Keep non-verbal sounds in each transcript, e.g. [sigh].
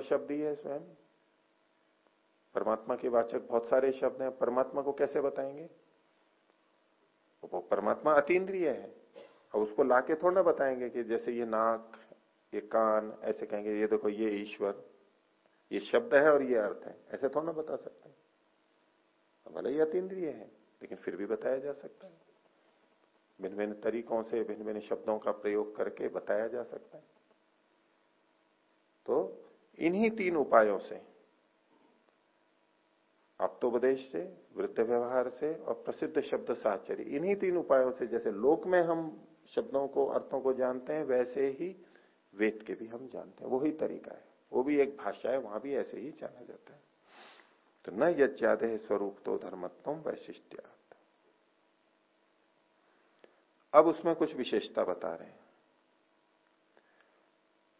ईश्वर शब्द ही है स्वयं? परमात्मा के वाचक बहुत सारे शब्द हैं, परमात्मा को कैसे बताएँगे? वो परमात्मा अतीन्द्रिय है। और उसको लाके थोड़ा ना बताएँगे कि जैसे ये नाक, ये कान, ऐसे कहेंगे, ये देखो, ये ईश्वर। ये शब्द है और ये अर्थ है। ऐसे थोड़ा ना बता सकते हैं। भले ही अतीन्द्रिय है, लेकिन फिर भी बताया जा सकता है। भिन्न भिन्न तरीकों से भिन्न भिन्न शब्दों का प्रयोग करके बताया जा सकता है। तो इन्हीं तीन उपायों से। आप्तोपदेश से वृद्ध व्यवहार से और प्रसिद्ध शब्द साहचर्य इन्हीं तीन उपायों से जैसे लोक में हम शब्दों को, अर्थों को जानते हैं, वैसे ही वेद के भी हम जानते हैं। वही तरीका है। वो भी एक भाषा है, वहाँ भी ऐसे ही जाना जाता है। तो न यज्ञादे स्वरूप तो धर्मत्व वैशिष्ट्या अब उसमें कुछ विशेषता बता रहे हैं।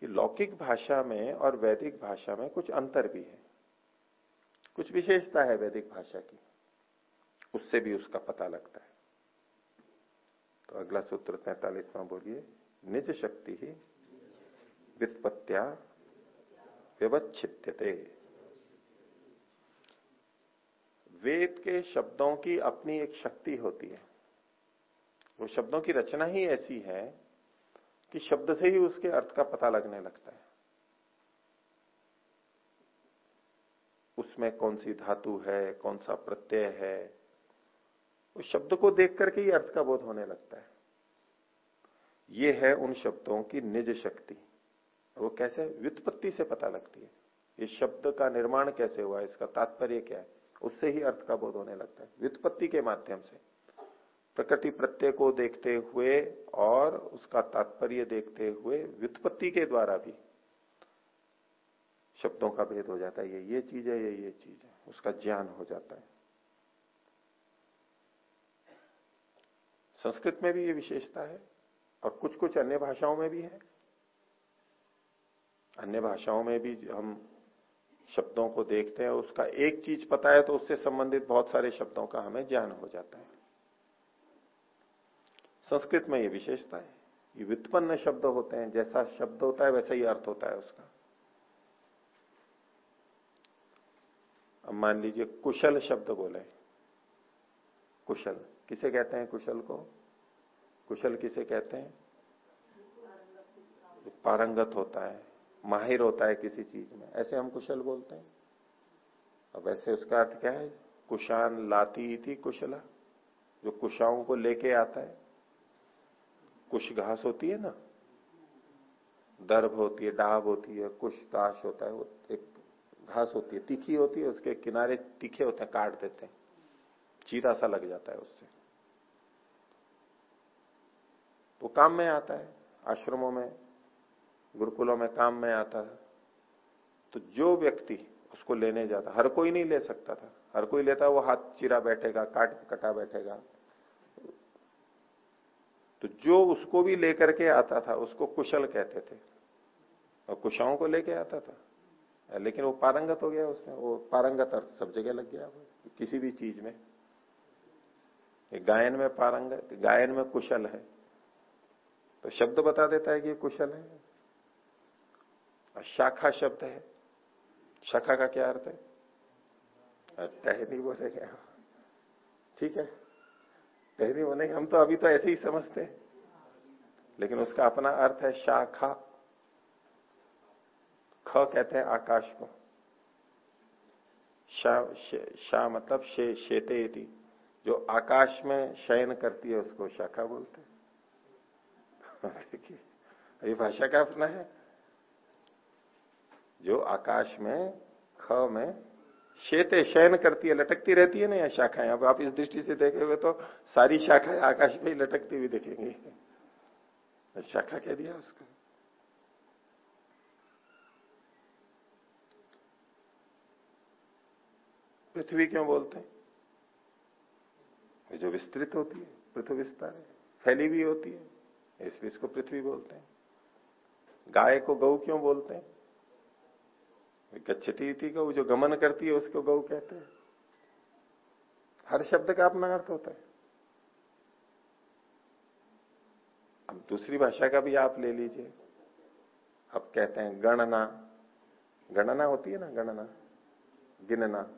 कि लौकिक भाषा में और वैदिक भाषा में कुछ अंतर भी है। कुछ विशेषता है वैदिक भाषा की। उससे भी उसका पता लगता है। तो अगला सूत्र तैतालीसवां बोलिए, निज शक्ति ही वित्पत्तिया व्यवच्छित्यते। वेद के शब्दों की अपनी एक शक्ति होती है। वो शब्दों की रचना ही ऐसी है कि शब्द से ही उसके अर्थ का पता लगने लगता है। उसमें कौन सी धातु है, कौन सा प्रत्यय है, उस शब्द को देख करके ही अर्थ का बोध होने लगता है। ये है उन शब्दों की निज शक्ति। वो कैसे? व्युत्पत्ति से पता लगती है। ये शब्द का निर्माण कैसे हुआ? इसका तात्पर्य क्या है? उससे ही अर्थ का बोध होने लगता है। व्युत्पत्ति के माध्यम से। प्रकृति प्रत्यय को देखते हुए और उसका तात्पर्य देखते हुए व्युत्पत्ति के द्वारा भी शब्दों का भेद हो जाता है। ये ये चीज़ है, ये ये चीज़ है। उसका ज्ञान हो जाता है। संस्कृत में भी ये विशेषता है और कुछ कुछ अन्य भाषाओं में भी है। अन्य भाषाओं में भी हम शब्दों को देखते हैं, उसका एक चीज़ पता है तो उससे संबंधित बहुत सारे शब्दों का हमें ज्ञान हो जाता है। संस्कृत में ये विशेषता है। ये व्युत्पन्न शब्द होते हैं, जैसा शब्द होता है, वैसा ही अर्थ होता है उसका। अब मान लीजिए, कुशल शब्द बोले। कुशल, किसे कहते हैं कुशल को? कुशल किसे कहते हैं? पारंगत होता है, माहिर होता है किसी चीज़ में। ऐसे हम कुशल बोलते हैं। अब वैसे उसका अर्थ क्या है? कुशान लाती थी कुशला, जो कुशाओं को लेके आता है। कुश घास होती है ना? दर्भ होती है, डाब होती है कुश घास होता है, वो एक घास होती है, तीखी होती है, उसके किनारे तीखे होते हैं, काट देते हैं। चीरा सा लग जाता है उससे। तो काम में आता है, आश्रमों में, गुरुकुलों में काम में आता है। तो जो व्यक्ति उसको लेने जाता, हर कोई नहीं ले सकता था। हर कोई लेता, वो हाथ चिरा बैठेगा, काट कटा बैठेगा। तो जो उसको भी लेकर के आता था, उसको कुशल कहते थे। और कुशाओं को लेके आता था। लेकिन वो पारंगत हो गया उसमें। वो पारंगत अर्थ सब जगह लग गया किसी भी चीज़ में। गायन में पारंगत, गायन में कुशल है। तो शब्द बता देता है कि कुशल है। और शाखा शब्द है। शाखा का क्या अर्थ है? टहनी बोलेंगे। ठीक है। टहनी बोलेंगे हम तो अभी तो ऐसे ही समझते हैं। लेकिन उसका अपना अर्थ है शाखा। ख कहते हैं आकाश को। शा, शा मतलब शे, शेते थी जो आकाश में शयन करती है उसको शाखा बोलते [laughs] देखिए ये भाषा का अपना है। जो आकाश में ख में शेते शयन करती है, लटकती रहती है ना यह शाखाएँ? अब आप इस दृष्टि से देखेंगे तो सारी शाखाएँ आकाश में ही लटकती हुई देखेंगे। शाखा कह दिया उसको। पृथ्वी क्यों बोलते हैं? जो विस्तृत होती है, पृथ्वी विस्तार है, फैली हुई होती है, इसलिए इसको पृथ्वी बोलते हैं। गाय को गौ क्यों बोलते हैं? गच्छती थी गौ जो गमन करती है, उसको गौ कहते हैं। हर शब्द का अपना अर्थ होता है। अब दूसरी भाषा का भी आप ले लीजिए। अब कहते हैं गणना। गणना होती है ना, गणना। गिनना।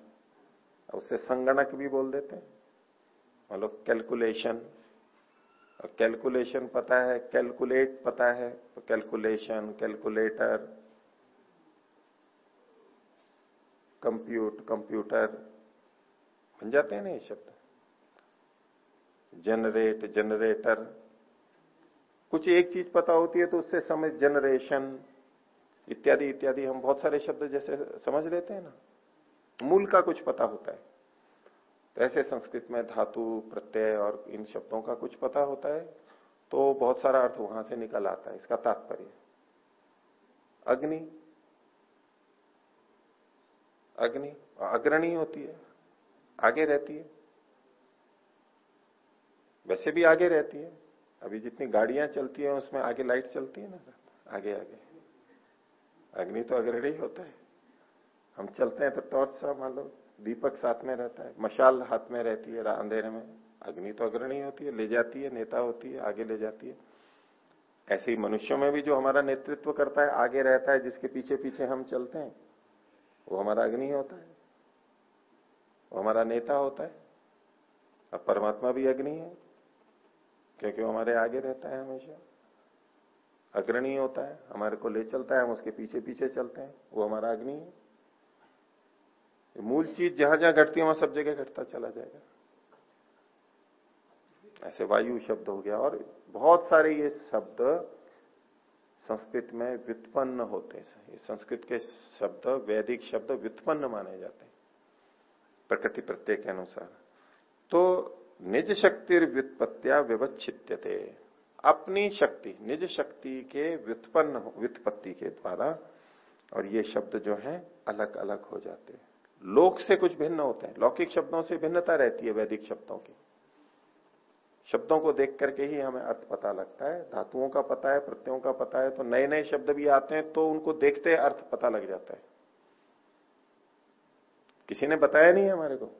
उससे संगणक भी बोल देते हैं। मतलब कैलकुलेशन और कैलकुलेशन पता है कैलकुलेट पता है तो कैलकुलेशन कैलकुलेटर कंप्यूट, कंप्यूटर, बन जाते हैं ना ये शब्द। जनरेट जनरेटर कुछ एक चीज़ पता होती है तो उससे समझ जनरेशन इत्यादि इत्यादि। हम बहुत सारे शब्द जैसे समझ लेते हैं ना। मूल का कुछ पता होता है। तो ऐसे संस्कृत में धातु, प्रत्यय और इन शब्दों का कुछ पता होता है तो बहुत सारा अर्थ वहाँ से निकल आता है। इसका तात्पर्य अग्नि अग्नि, अग्रणी होती है, आगे रहती है। वैसे भी आगे रहती है। अभी जितनी गाड़ियाँ चलती है, उसमें आगे लाइट चलती है ना? आगे आगे। अग्नि तो अग्रणी होता है। हम चलते हैं तो टॉर्च सा मान लो, दीपक साथ में रहता है, मशाल हाथ में रहती है अंधेरे में। अग्नि तो अग्रणी होती है, ले जाती है, नेता होती है, आगे ले जाती है। ऐसे ही मनुष्यों में भी जो हमारा नेतृत्व करता है, आगे रहता है, जिसके पीछे पीछे हम चलते हैं वो हमारा अग्नि होता है। वो हमारा नेता होता है। अब परमात्मा भी अग्नि है, क्योंकि वो हमारे आगे रहता है हमेशा। अग्रणी होता है, हमारे को ले चलता है, हम उसके पीछे पीछे चलते हैं। वो हमारा अग्नि है। मूल चीज़ जहाँ जहाँ घटती है, वहाँ सब जगह घटता चला जाएगा। ऐसे वायु शब्द हो गया, और बहुत सारे ये शब्द संस्कृत में व्युत्पन्न होते हैं संस्कृत के शब्द, वैदिक शब्द व्युत्पन्न माने जाते हैं, प्रकृति प्रत्यय के अनुसार। तो निज शक्ति व्युत्पत्तिया विवच्छित्यते अपनी शक्ति, निज शक्ति के व्युत्पन्न व्युत्पत्ति के द्वारा, और ये शब्द जो है अलग अलग हो जाते हैं। लोक से कुछ भिन्न होते हैं। लौकिक शब्दों से भिन्नता रहती है वैदिक शब्दों की। शब्दों को देख करके ही हमें अर्थ पता लगता है। धातुओं का पता है, प्रत्ययों का पता है तो नए नए शब्द भी आते हैं तो उनको देखते अर्थ पता लग जाता है। किसी ने बताया नहीं हमारे को।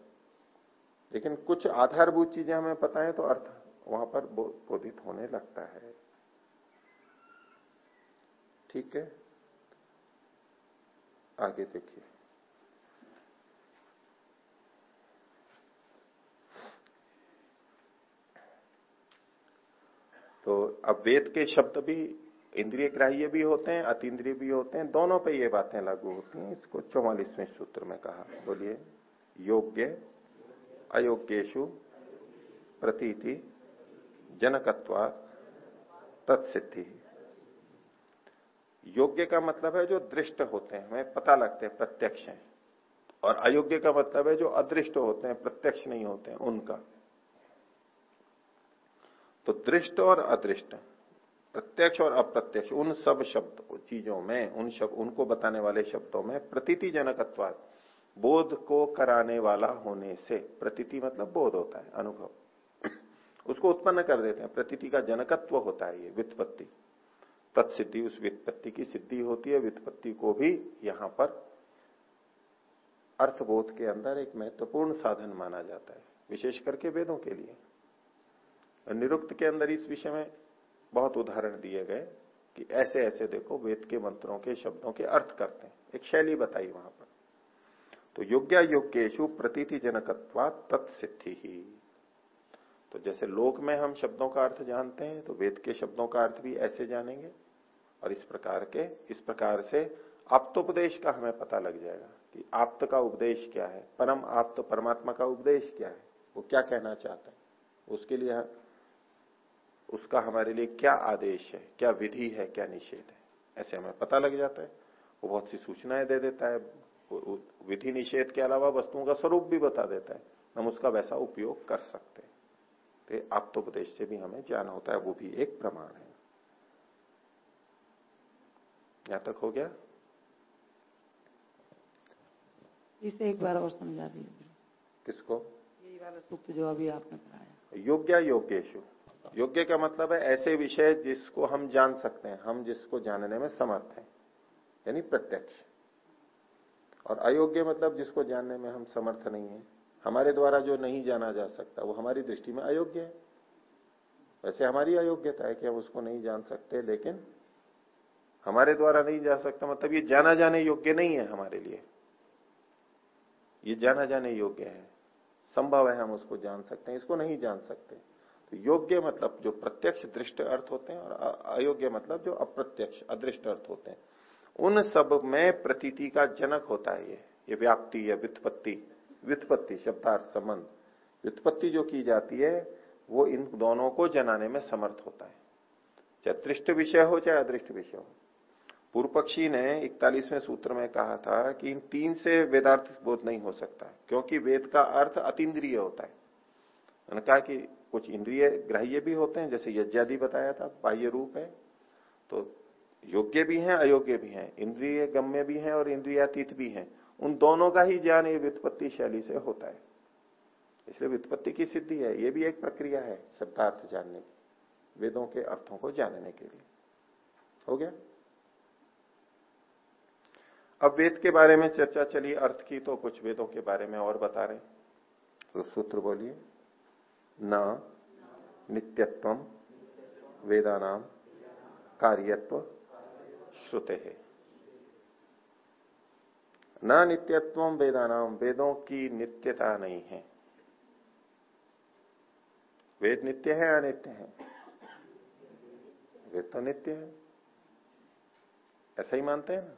लेकिन कुछ आधारभूत चीज़ें हमें पता है तो अर्थ वहाँ पर बोधित होने लगता है। ठीक है? आगे देखिए। तो अब वेद के शब्द भी इंद्रिय ग्राह्य भी होते हैं, अतीन्द्रिय भी होते हैं, दोनों पे ये बातें लागू होती हैं। इसको चौवालीसवें सूत्र में कहा। बोलिए, योग्य अयोग्यु प्रतीति जनकत्वा तत्सिद्धि। योग्य का मतलब है जो दृष्ट होते हैं, हमें पता लगते हैं, प्रत्यक्ष है। और अयोग्य का मतलब है जो अदृष्ट होते हैं, प्रत्यक्ष नहीं होते हैं, उनका। तो दृष्ट और अदृष्ट, प्रत्यक्ष और अप्रत्यक्ष, उन सब शब्द, चीज़ों में, उन शब्द उनको बताने वाले शब्दों में प्रतीति जनकत्वाद बोध को कराने वाला होने से, प्रतीति मतलब बोध होता है, अनुभव। उसको उत्पन्न कर देते हैं, प्रतीति का जनकत्व होता है ये वित्पत्ति तत्सिद्धि, उस वित्पत्ति की सिद्धि होती है वित्पत्ति को भी यहाँ पर अर्थबोध के अंदर एक महत्वपूर्ण साधन माना जाता है, विशेष करके वेदों के लिए। निरुक्त के अंदर इस विषय में बहुत उदाहरण दिए गए कि ऐसे ऐसे देखो वेद के मंत्रों के शब्दों के अर्थ करते हैं। एक शैली बताई वहाँ पर। तो योग्या योग्येशु प्रतीति जनकत्वा तत्सिद्धि ही। तो जैसे लोक में हम शब्दों का अर्थ जानते हैं तो वेद के शब्दों का अर्थ भी ऐसे जानेंगे। और इस प्रकार के, इस प्रकार से आप्तोपदेश का हमें पता लग जाएगा कि आप्त का उपदेश क्या है, परम आप्त परमात्मा का उपदेश क्या है, वो क्या कहना चाहते हैं। उसके लिए उसका हमारे लिए क्या आदेश है क्या विधि है क्या निषेध है? ऐसे हमें पता लग जाता है। वो बहुत सी सूचनाएँ दे देता है। विधि निषेध के अलावा वस्तुओं का स्वरूप भी बता देता है। हम उसका वैसा उपयोग कर सकते हैं। तो आप्तोपदेश से भी हमें ज्ञान होता है वो भी एक प्रमाण है। यहाँ तक हो गया? इसे एक बार और समझा दीजिए। किसको? यही वाला सूक्त जो अभी आपने पढ़ाया। योग्य योग्यशु योग्य का मतलब है ऐसे विषय जिसको हम जान सकते हैं, हम जिसको जानने में समर्थ हैं, यानी प्रत्यक्ष। और अयोग्य मतलब जिसको जानने में हम समर्थ नहीं है। हमारे द्वारा जो नहीं जाना जा सकता, वो हमारी दृष्टि में अयोग्य है। वैसे हमारी अयोग्यता है कि हम उसको नहीं जान सकते, लेकिन हमारे द्वारा नहीं जा सकता मतलब ये जाना जाने योग्य नहीं है हमारे लिए। ये जाना जाने योग्य है। संभव है हम उसको जान सकते हैं, इसको नहीं जान सकते। तो योग्य मतलब जो प्रत्यक्ष दृष्ट अर्थ होते हैं और अयोग्य मतलब जो अप्रत्यक्ष, अदृष्ट अर्थ होते हैं। उन सब में प्रतीति का जनक होता है ये। ये व्याप्ति, या व्युत्पत्ति व्युत्पत्ति, शब्दार्थ, संबंध। व्युत्पत्ति जो की जाती है, वो इन दोनों को जनाने में समर्थ होता है। चाहे दृष्ट विषय हो, चाहे अदृष्ट विषय हो। पूर्व पक्षी ने इकतालीसवें सूत्र में कहा था कि इन तीन से वेदार्थ बोध नहीं हो सकता, क्योंकि वेद का अर्थ अतीन्द्रिय होता है। उन्होंने कहा कि कुछ इंद्रिय ग्राह्य भी होते हैं, जैसे यज्ञादि बताया था, बाह्य रूप है। तो योग्य भी हैं, अयोग्य भी हैं। इंद्रिय गम्य भी हैं और इंद्रियातीत भी हैं। उन दोनों का ही ज्ञान ये व्युत्पत्ति शैली से होता है। इसलिए व्युत्पत्ति की सिद्धि है, ये भी एक प्रक्रिया है, शब्दार्थ जानने की, वेदों के अर्थों को जानने के लिए। हो गया? अब वेद के बारे में चर्चा चली, अर्थ की तो कुछ वेदों के बारे में और बता रहे तो सूत्र बोलिए। न, नित्यत्व वेदानाम कार्यत्व, श्रुते। है न नित्यत्व वेदानाम वेदों की नित्यता नहीं है। वेद नित्य है, अनित्य है? वेद तो नित्य है। ऐसा ही मानते हैं ना?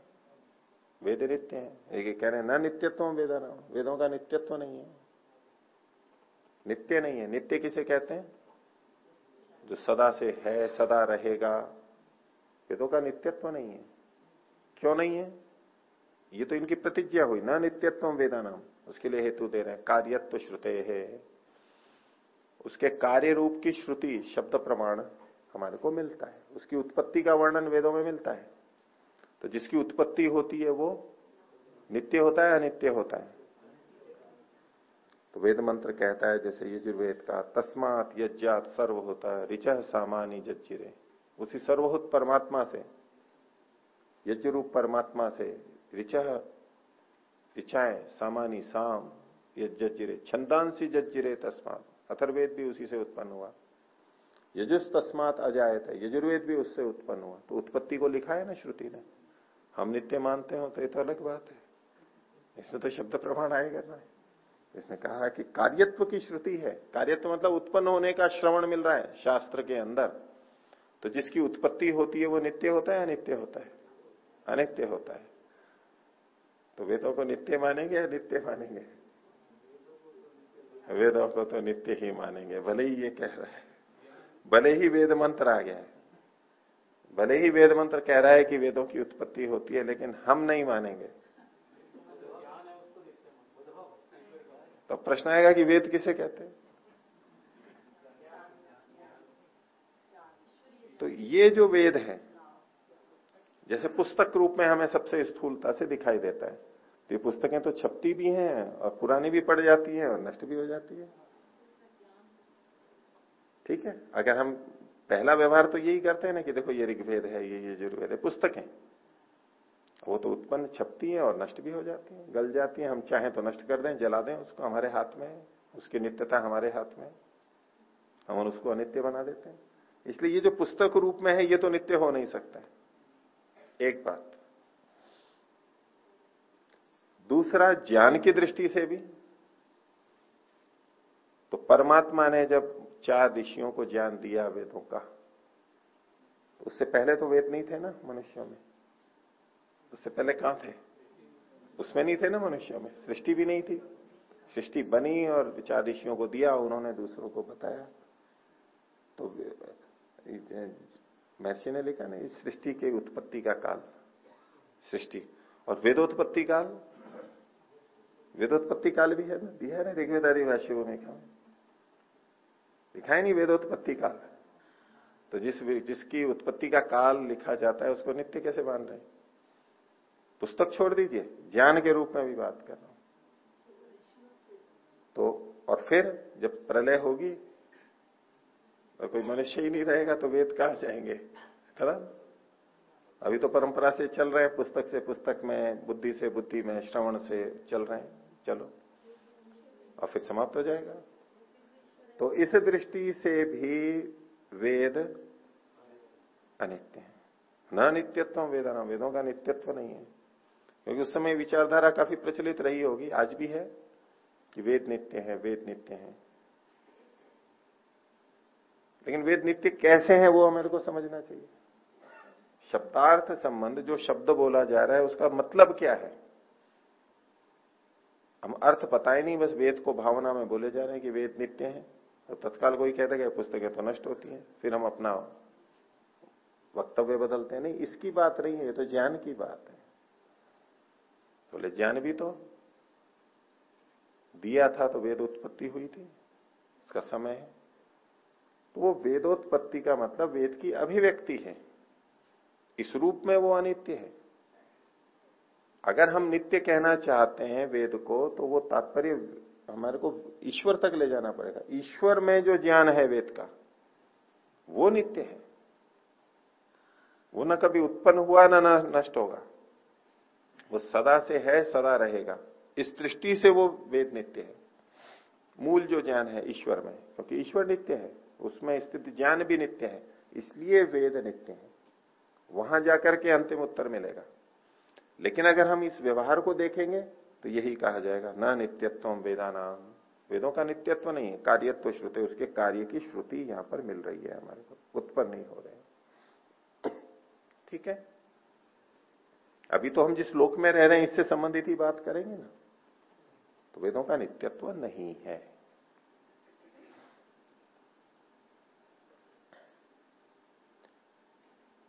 वेद नित्य है। एक कह रहे हैं, ना नित्यत्व वेदानाम वेदों का नित्यत्व नहीं है। नित्य नहीं है। नित्य किसे कहते हैं? जो सदा से है, सदा रहेगा। वेदों का नित्यत्व नहीं है। क्यों नहीं है? ये तो इनकी प्रतिज्ञा हुई। ना नित्यत्व वेदानाम। उसके लिए हेतु दे रहे हैं। कार्यत्व श्रुते है। उसके कार्य रूप की श्रुति, शब्द प्रमाण हमारे को मिलता है। उसकी उत्पत्ति का वर्णन वेदों में मिलता है। तो जिसकी उत्पत्ति होती है वो नित्य होता है अनित्य होता है? तो वेद मंत्र कहता है, जैसे यजुर्वेद का, तस्मात यज्ञात सर्व होता है रिच सामानी जज्जिरे उसी सर्वहुत परमात्मा से यज्ञ रूप परमात्मा से ऋच ऋचाए सामानी साम यज्जिरे छंदांसी जज्जिरे तस्मात। अथर्वेद भी उसी से उत्पन्न हुआ। यजुस तस्मात अजायत है, यजुर्वेद भी उससे उत्पन्न हुआ। तो उत्पत्ति को लिखा है ना श्रुति ने? हम नित्य मानते हो तो ये तो अलग बात है। इसमें तो शब्द प्रमाण आएगा ना। इसने कहा कि कार्यत्व की श्रुति है। कार्यत्व मतलब उत्पन्न होने का श्रवण मिल रहा है शास्त्र के अंदर। तो जिसकी उत्पत्ति होती है वो नित्य होता है अनित्य होता है? अनित्य होता है। तो वेदों को नित्य मानेंगे या नित्य मानेंगे? वेदों को तो नित्य ही मानेंगे। भले ही ये कह रहा है। भले ही वेद मंत्र आ गया है। भले ही वेद मंत्र कह रहा है कि वेदों की उत्पत्ति होती है, लेकिन हम नहीं मानेंगे। तो प्रश्न आएगा कि वेद किसे कहते हैं? तो ये जो वेद है, जैसे पुस्तक रूप में हमें सबसे स्थूलता से दिखाई देता है। तो ये पुस्तकें तो छपती भी हैं और पुरानी भी पड़ जाती है और नष्ट भी हो जाती है। ठीक है? अगर हम, पहला व्यवहार तो यही करते हैं ना कि देखो ये ऋग्वेद है, ये ये जुर्वेद है, पुस्तक। वो तो उत्पन्न छपती है और नष्ट भी हो जाती है। गल जाती है, हम चाहें तो नष्ट कर दें, जला दें उसको हमारे हाथ में, उसकी नित्यता हमारे हाथ में। हम उसको अनित्य बना देते हैं। इसलिए ये जो पुस्तक रूप में है, ये तो नित्य हो नहीं सकता है। एक बात। दूसरा, ज्ञान की दृष्टि से भी। तो परमात्मा ने जब चार ऋषियों को ज्ञान दिया, वेदों का तो उससे पहले तो वेद नहीं थे ना मनुष्यों में? उससे पहले कहाँ थे? उसमें नहीं थे ना मनुष्यों में। सृष्टि भी नहीं थी। सृष्टि बनी और विचार ऋषियों को दिया, उन्होंने दूसरों को बताया। तो महर्षि ने लिखा ना इस सृष्टि के उत्पत्ति का काल। सृष्टि। और वेदोत्पत्ति काल? वेदोत्पत्ति काल भी है ना? दिया है ना? ऋग्वेद आदिवासियों में क्या लिखा है नहीं वेदोत्पत्ति काल। तो जिस, जिसकी उत्पत्ति का काल लिखा जाता है, उसको नित्य कैसे मान रहे पुस्तक छोड़ दीजिए, ज्ञान के रूप में भी बात कर रहा हूँ। तो और फिर जब प्रलय होगी, और कोई मनुष्य ही नहीं रहेगा तो वेद कहा जाएँगे? खत्म अभी तो परंपरा से चल रहे हैं, पुस्तक से पुस्तक में, बुद्धि से बुद्धि में, श्रवण से चल रहे हैं। चलो। और फिर समाप्त हो जाएगा। तो इस दृष्टि से भी वेद अनित्य है। न नित्यत्व वेदाना वेदों का नित्यत्व नहीं है। क्योंकि उस समय विचारधारा काफ़ी प्रचलित रही होगी, आज भी है कि वेद नित्य है, वेद नित्य है। लेकिन वेद नित्य कैसे हैं वो हमारे को समझना चाहिए। शब्दार्थ संबंध, जो शब्द बोला जा रहा है, उसका मतलब क्या है? हम अर्थ पता ही नहीं, बस वेद को भावना में बोले जा रहे हैं कि वेद नित्य है। तो तत्काल कोई कहता है पुस्तकें तो नष्ट होती हैं, फिर हम अपना वक्तव्य बदलते हैं। नहीं, इसकी बात नहीं है तो ज्ञान की बात है। बोले, ज्ञान भी तो दिया था तो वेद उत्पत्ति हुई थी, उसका समय है। तो वो वेदोत्पत्ति का मतलब वेद की अभिव्यक्ति है। इस रूप में वो अनित्य है। अगर हम नित्य कहना चाहते हैं वेद को तो वो तात्पर्य हमारे को ईश्वर तक ले जाना पड़ेगा। ईश्वर में जो ज्ञान है वेद का, वो नित्य है। वो न कभी उत्पन्न हुआ ना नष्ट होगा। वो सदा से है, सदा रहेगा। इस दृष्टि से वो वेद नित्य है। मूल जो ज्ञान है ईश्वर में, क्योंकि ईश्वर नित्य है, उसमें स्थित ज्ञान भी नित्य है, इसलिए वेद नित्य है। वहाँ जाकर के अंतिम उत्तर मिलेगा। लेकिन अगर हम इस व्यवहार को देखेंगे तो यही कहा जाएगा, न नित्यत्व वेदानाम वेदों का नित्यत्व नहीं है, कार्यत्व श्रुति, उसके कार्य की श्रुति यहाँ पर मिल रही है हमारे को, उत्पन्न नहीं हो रहे ठीक है? अभी तो हम जिस लोक में रह रहे हैं, इससे संबंधित ही बात करेंगे ना। तो वेदों का नित्यत्व नहीं है।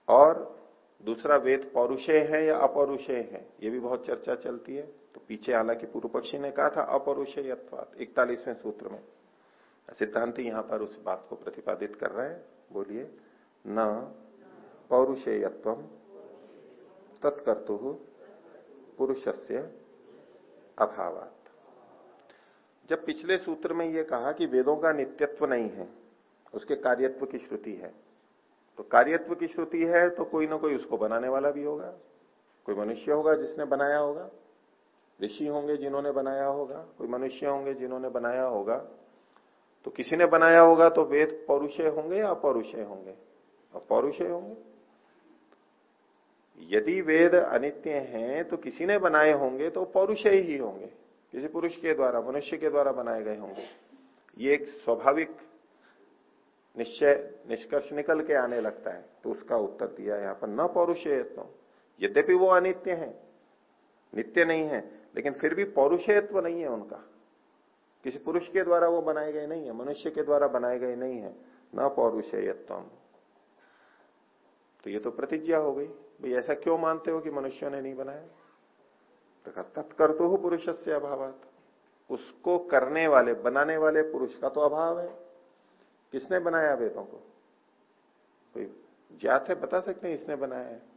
और दूसरा, वेद पौरुषेय है या अपौरुषेय है? ये भी बहुत चर्चा चलती है। तो पीछे हालाँकि पूर्व पक्षी ने कहा था, अपौरुषेयत्वात, इकतालीसवें सूत्र में। सिद्धांत यहाँ पर उस बात को प्रतिपादित कर रहे हैं। बोलिए, न पौरुषेयत्व तत्कर्तु पुरुषस्य अभावात। जब पिछले सूत्र में यह कहा कि वेदों का नित्यत्व नहीं है, उसके कार्यत्व की श्रुति है तो कार्यत्व की श्रुति है तो कोई ना कोई उसको बनाने वाला भी होगा। कोई मनुष्य होगा जिसने बनाया होगा, ऋषि होंगे जिन्होंने बनाया होगा, कोई मनुष्य होंगे जिन्होंने बनाया होगा तो किसी ने बनाया होगा तो वेद पौरुषय होंगे या अपौरुषय होंगे? पौरुषय होंगे। यदि वेद अनित्य हैं तो किसी ने बनाए होंगे तो पौरुषय ही होंगे। किसी पुरुष के द्वारा, मनुष्य के द्वारा बनाए गए होंगे। ये एक स्वाभाविक निश्चय, निष्कर्ष निकल के आने लगता है। तो उसका उत्तर दिया यहाँ पर, न पौरुषेयत्व। यद्यपि वो अनित्य है, नित्य नहीं है, लेकिन फिर भी पौरुषेयत्व नहीं है उनका। किसी पुरुष के द्वारा वो बनाए गए नहीं है, मनुष्य के द्वारा बनाए गए नहीं है, न पौरुषेयत्व तो ये तो प्रतिज्ञा हो गई। भाई, ऐसा क्यों मानते हो कि मनुष्यों ने नहीं बनाया? तो तत्कर तो हो पुरुष से अभाव उसको करने वाले, बनाने वाले पुरुष का तो अभाव है। किसने बनाया वेदों को? कोई ज्ञात है? बता सकते हैं इसने बनाया है।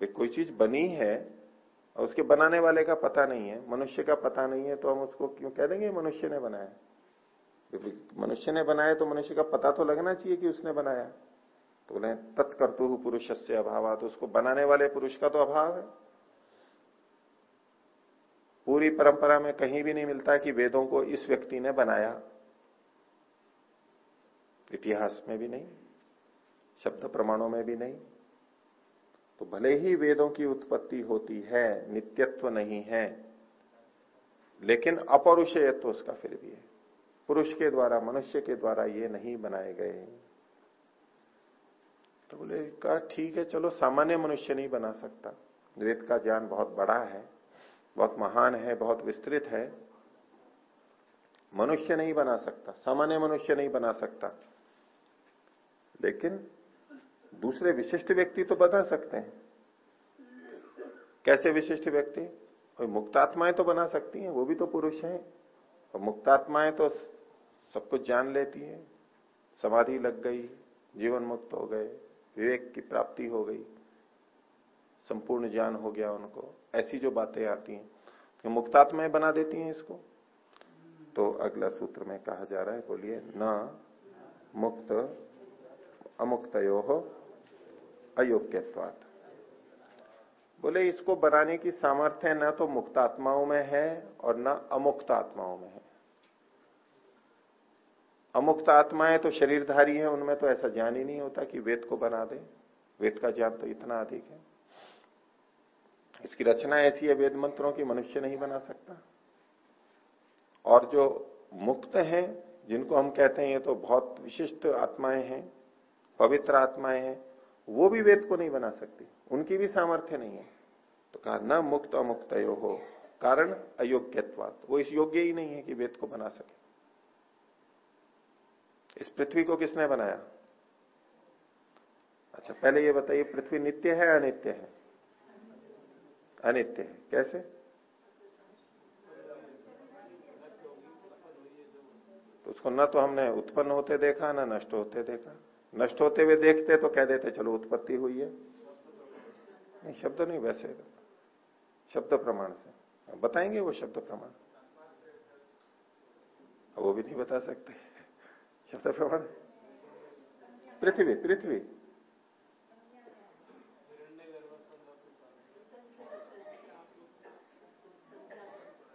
कोई चीज़ बनी है और उसके बनाने वाले का पता नहीं है, मनुष्य का पता नहीं है तो हम उसको क्यों कह देंगे, मनुष्य ने बनाया मनुष्य ने बनाया तो मनुष्य का पता तो लगना चाहिए कि उसने बनाया। तो बोले तत्कर्तु पुरुष से अभाव तो उसको बनाने वाले पुरुष का तो अभाव है। पूरी परंपरा में कहीं भी नहीं मिलता कि वेदों को इस व्यक्ति ने बनाया। इतिहास में भी नहीं, शब्द प्रमाणों में भी नहीं। तो भले ही वेदों की उत्पत्ति होती है, नित्यत्व नहीं है, लेकिन अपौरुषेयत्व उसका फिर भी है। पुरुष के द्वारा, मनुष्य के द्वारा ये नहीं बनाए गए। तो बोले, कहा, ठीक है, चलो, सामान्य मनुष्य नहीं बना सकता। वेद का ज्ञान बहुत बड़ा है, बहुत महान है, बहुत विस्तृत है। मनुष्य नहीं बना सकता, सामान्य मनुष्य नहीं बना सकता। लेकिन दूसरे विशिष्ट व्यक्ति तो बना सकते हैं। कैसे विशिष्ट व्यक्ति? कोई मुक्तात्माएँ तो बना सकती हैं, वो भी तो पुरुष हैं। और मुक्तात्माएँ तो सब कुछ जान लेती है, समाधि लग गई, जीवन मुक्त हो गए। विवेक की प्राप्ति हो गई, संपूर्ण ज्ञान हो गया उनको। ऐसी जो बातें आती हैं तो मुक्तात्माएँ बना देती हैं इसको। तो अगला सूत्र में कहा जा रहा है, बोलिए, न मुक्त, अमुक्तयो हो अयोग्यवाद बोले, इसको बनाने की सामर्थ्य न तो मुक्तात्माओं में है और न अमुक्त आत्माओं में है। अमुक्त आत्माएँ तो शरीरधारी है, उनमें तो ऐसा ज्ञान ही नहीं होता कि वेद को बना दे। वेद का ज्ञान तो इतना अधिक है। इसकी रचना ऐसी है, वेद मंत्रों की मनुष्य नहीं बना सकता। और जो मुक्त हैं, जिनको हम कहते हैं, ये तो बहुत विशिष्ट आत्माएँ हैं, पवित्र आत्माएँ हैं, वो भी वेद को नहीं बना सकती। उनकी भी सामर्थ्य नहीं है। तो कहा, न मुक्त अमुक्त हो कारण अयोग्यत्वात। वो इस योग्य ही नहीं है कि वेद को बना सके। इस पृथ्वी को किसने बनाया? अच्छा पहले ये बताइए, पृथ्वी नित्य है, अनित्य है? अनित्य है। कैसे? तो उसको न तो हमने उत्पन्न होते देखा, ना नष्ट होते देखा। नष्ट होते हुए देखते तो कह देते, चलो उत्पत्ति हुई है। नहीं, शब्द नहीं वैसे। शब्द प्रमाण से। बताएँगे वो शब्द प्रमाण। वो भी नहीं बता सकते। शब्द प्रमाण पृथ्वी पृथ्वी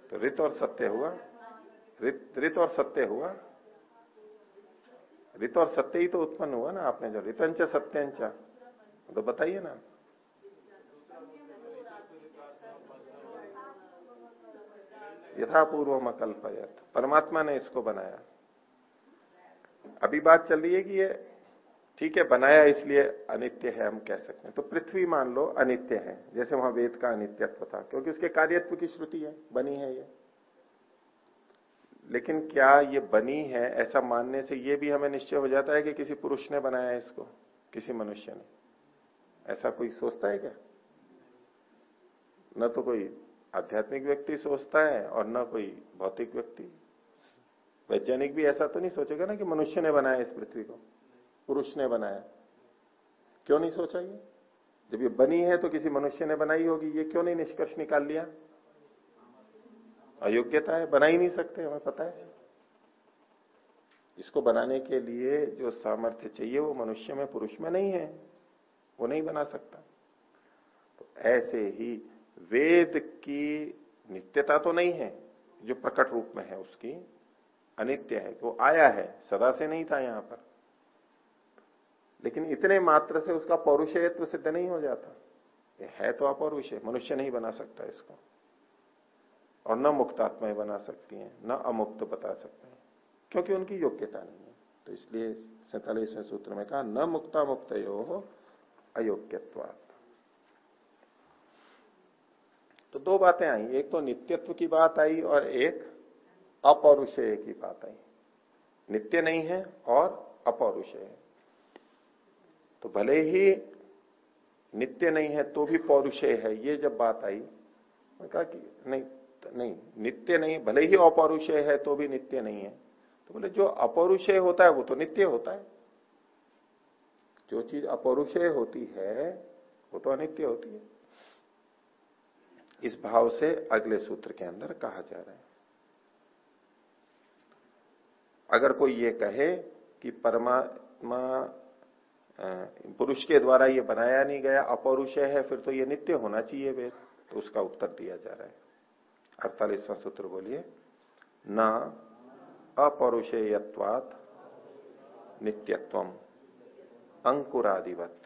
तो रित और सत्य हुआ रित रित और सत्य हुआ रित और सत्य ही तो उत्पन्न हुआ ना आपने जो रितंच सत्यंच तो बताइए ना यथापूर्व अकल्पयत परमात्मा ने इसको बनाया अभी बात चल रही है कि ये ठीक है, बनाया इसलिए अनित्य है हम कह सकते हैं। तो पृथ्वी मान लो अनित्य है, जैसे वहाँ वेद का अनित्यत्व था, क्योंकि उसके कार्यत्व की श्रुति है, बनी है ये। लेकिन क्या ये बनी है, ऐसा मानने से ये भी हमें निश्चय हो जाता है कि किसी पुरुष ने बनाया इसको, किसी मनुष्य ने? ऐसा कोई सोचता है क्या? न तो कोई आध्यात्मिक व्यक्ति सोचता है और न कोई भौतिक व्यक्ति। वैज्ञानिक भी ऐसा तो नहीं सोचेगा ना कि मनुष्य ने बनाया इस पृथ्वी को। पुरुष ने बनाया। क्यों नहीं सोचा ये? जब ये बनी है तो किसी मनुष्य ने बनाई होगी। ये क्यों नहीं निष्कर्ष निकाल लिया? अयोग्यता है, बना ही नहीं सकते, हमें पता है। इसको बनाने के लिए जो सामर्थ्य चाहिए वो मनुष्य में, पुरुष में नहीं है। वो नहीं बना सकता। तो ऐसे ही वेद की नित्यता तो नहीं है, जो प्रकट रूप में है उसकी। अनित्य है, वो आया है, सदा से नहीं था यहाँ पर। लेकिन इतने मात्र से उसका पौरुषयत्व सिद्ध नहीं हो जाता। ये है तो अपौरुष मनुष्य नहीं बना सकता इसको। और न मुक्त आत्माएँ बना सकती हैं, न अमुक्त बता सकते हैं, क्योंकि उनकी योग्यता नहीं है। तो इसलिए सैतालीसवें सूत्र में कहा, न मुक्ता मुक्त यो अयोग्यवाद तो दो बातें आई, एक तो नित्यत्व की बात आई और एक अपौरुषेय की बात आई। नित्य नहीं है और अपौरुषेय। है तो भले ही नित्य नहीं है तो भी पौरुषेय है। ये जब बात आई, मैं कहा कि नहीं नहीं, नित्य नहीं, भले ही अपौरुषेय है तो भी नित्य नहीं है। तो बोले, जो अपौरुषेय होता है, वो तो नित्य होता है। जो चीज़ अपौरुषेय होती है, वो तो अनित्य होती है। इस भाव से अगले सूत्र के अंदर कहा जा रहा है। अगर कोई ये कहे कि परमात्मा पुरुष के द्वारा ये बनाया नहीं गया अपौरुषय है, फिर तो ये नित्य होना चाहिए वेद। तो उसका उत्तर दिया जा रहा है। अड़तालीसवां सूत्र बोलिए, न अपौरुषेयत्वात नित्यत्व अंकुरादिवत।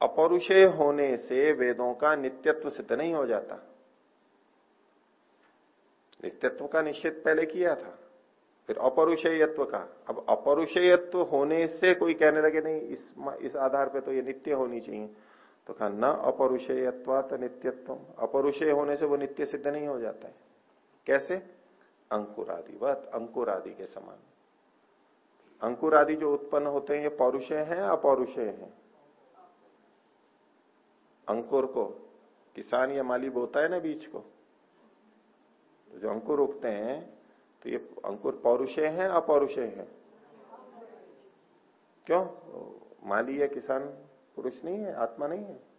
अपौरुषेय होने से वेदों का नित्यत्व सिद्ध नहीं हो जाता। नित्यत्व का निश्चित पहले किया था। फिर अपरुषेयत्व का अब अपरुषेयत्व होने से कोई कहने लगे, नहीं, इस इस आधार पे तो ये नित्य होनी चाहिए। तो कहा, न अपरुषेयत्वात नित्यत्व अपरुषेय होने से वो नित्य सिद्ध नहीं हो जाता है। कैसे? अंकुर आदि वत अंकुर आदि के समान। अंकुर आदि जो उत्पन्न होते हैं, ये पौरुषय हैं, अपौरुषय हैं? अंकुर को, किसान या माली बोता है ना बीज को? तो जो अंकुर उगते हैं तो ये अंकुर पौरुषे हैं अपौरुषय है? क्यों? माली या किसान पुरुष नहीं है, आत्मा नहीं है।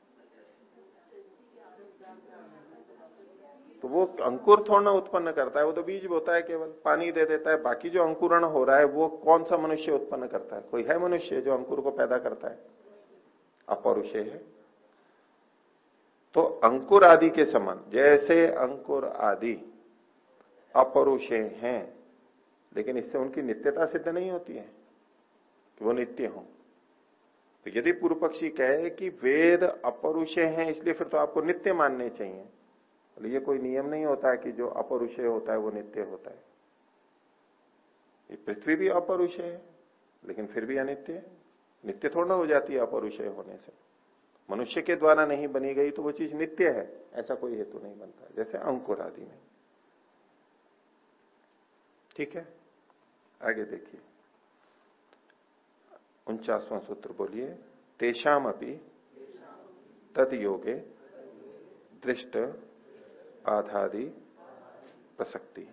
तो वो अंकुर थोड़ा उत्पन्न करता है, वो तो बीज बोता है केवल, पानी दे देता है, बाकी जो अंकुरण हो रहा है, वो कौन सा मनुष्य उत्पन्न करता है? कोई है मनुष्य जो अंकुर को पैदा करता है? अपौरुषे है। तो अंकुर आदि के समान, जैसे अंकुर आदि अपरुषे हैं, लेकिन इससे उनकी नित्यता सिद्ध नहीं होती है कि वो नित्य हो। तो यदि पूर्व पक्षी कहे कि वेद अपरुषय हैं, इसलिए फिर तो आपको नित्य मानने चाहिए। तो ये कोई नियम नहीं होता कि जो अपरुषय होता है, वो नित्य होता है। ये पृथ्वी भी अपरुषय है, लेकिन फिर भी अनित्य नित्य थोड़ा हो जाती है अपरुषय होने से। मनुष्य के द्वारा नहीं बनी गई तो वो चीज़ नित्य है, ऐसा कोई हेतु नहीं बनता। जैसे अंकुर आदि में। ठीक है? आगे देखिए। उनचासवां सूत्र बोलिए तेषाम अपनी तद योगे दृष्ट आधादि प्रसक्ति।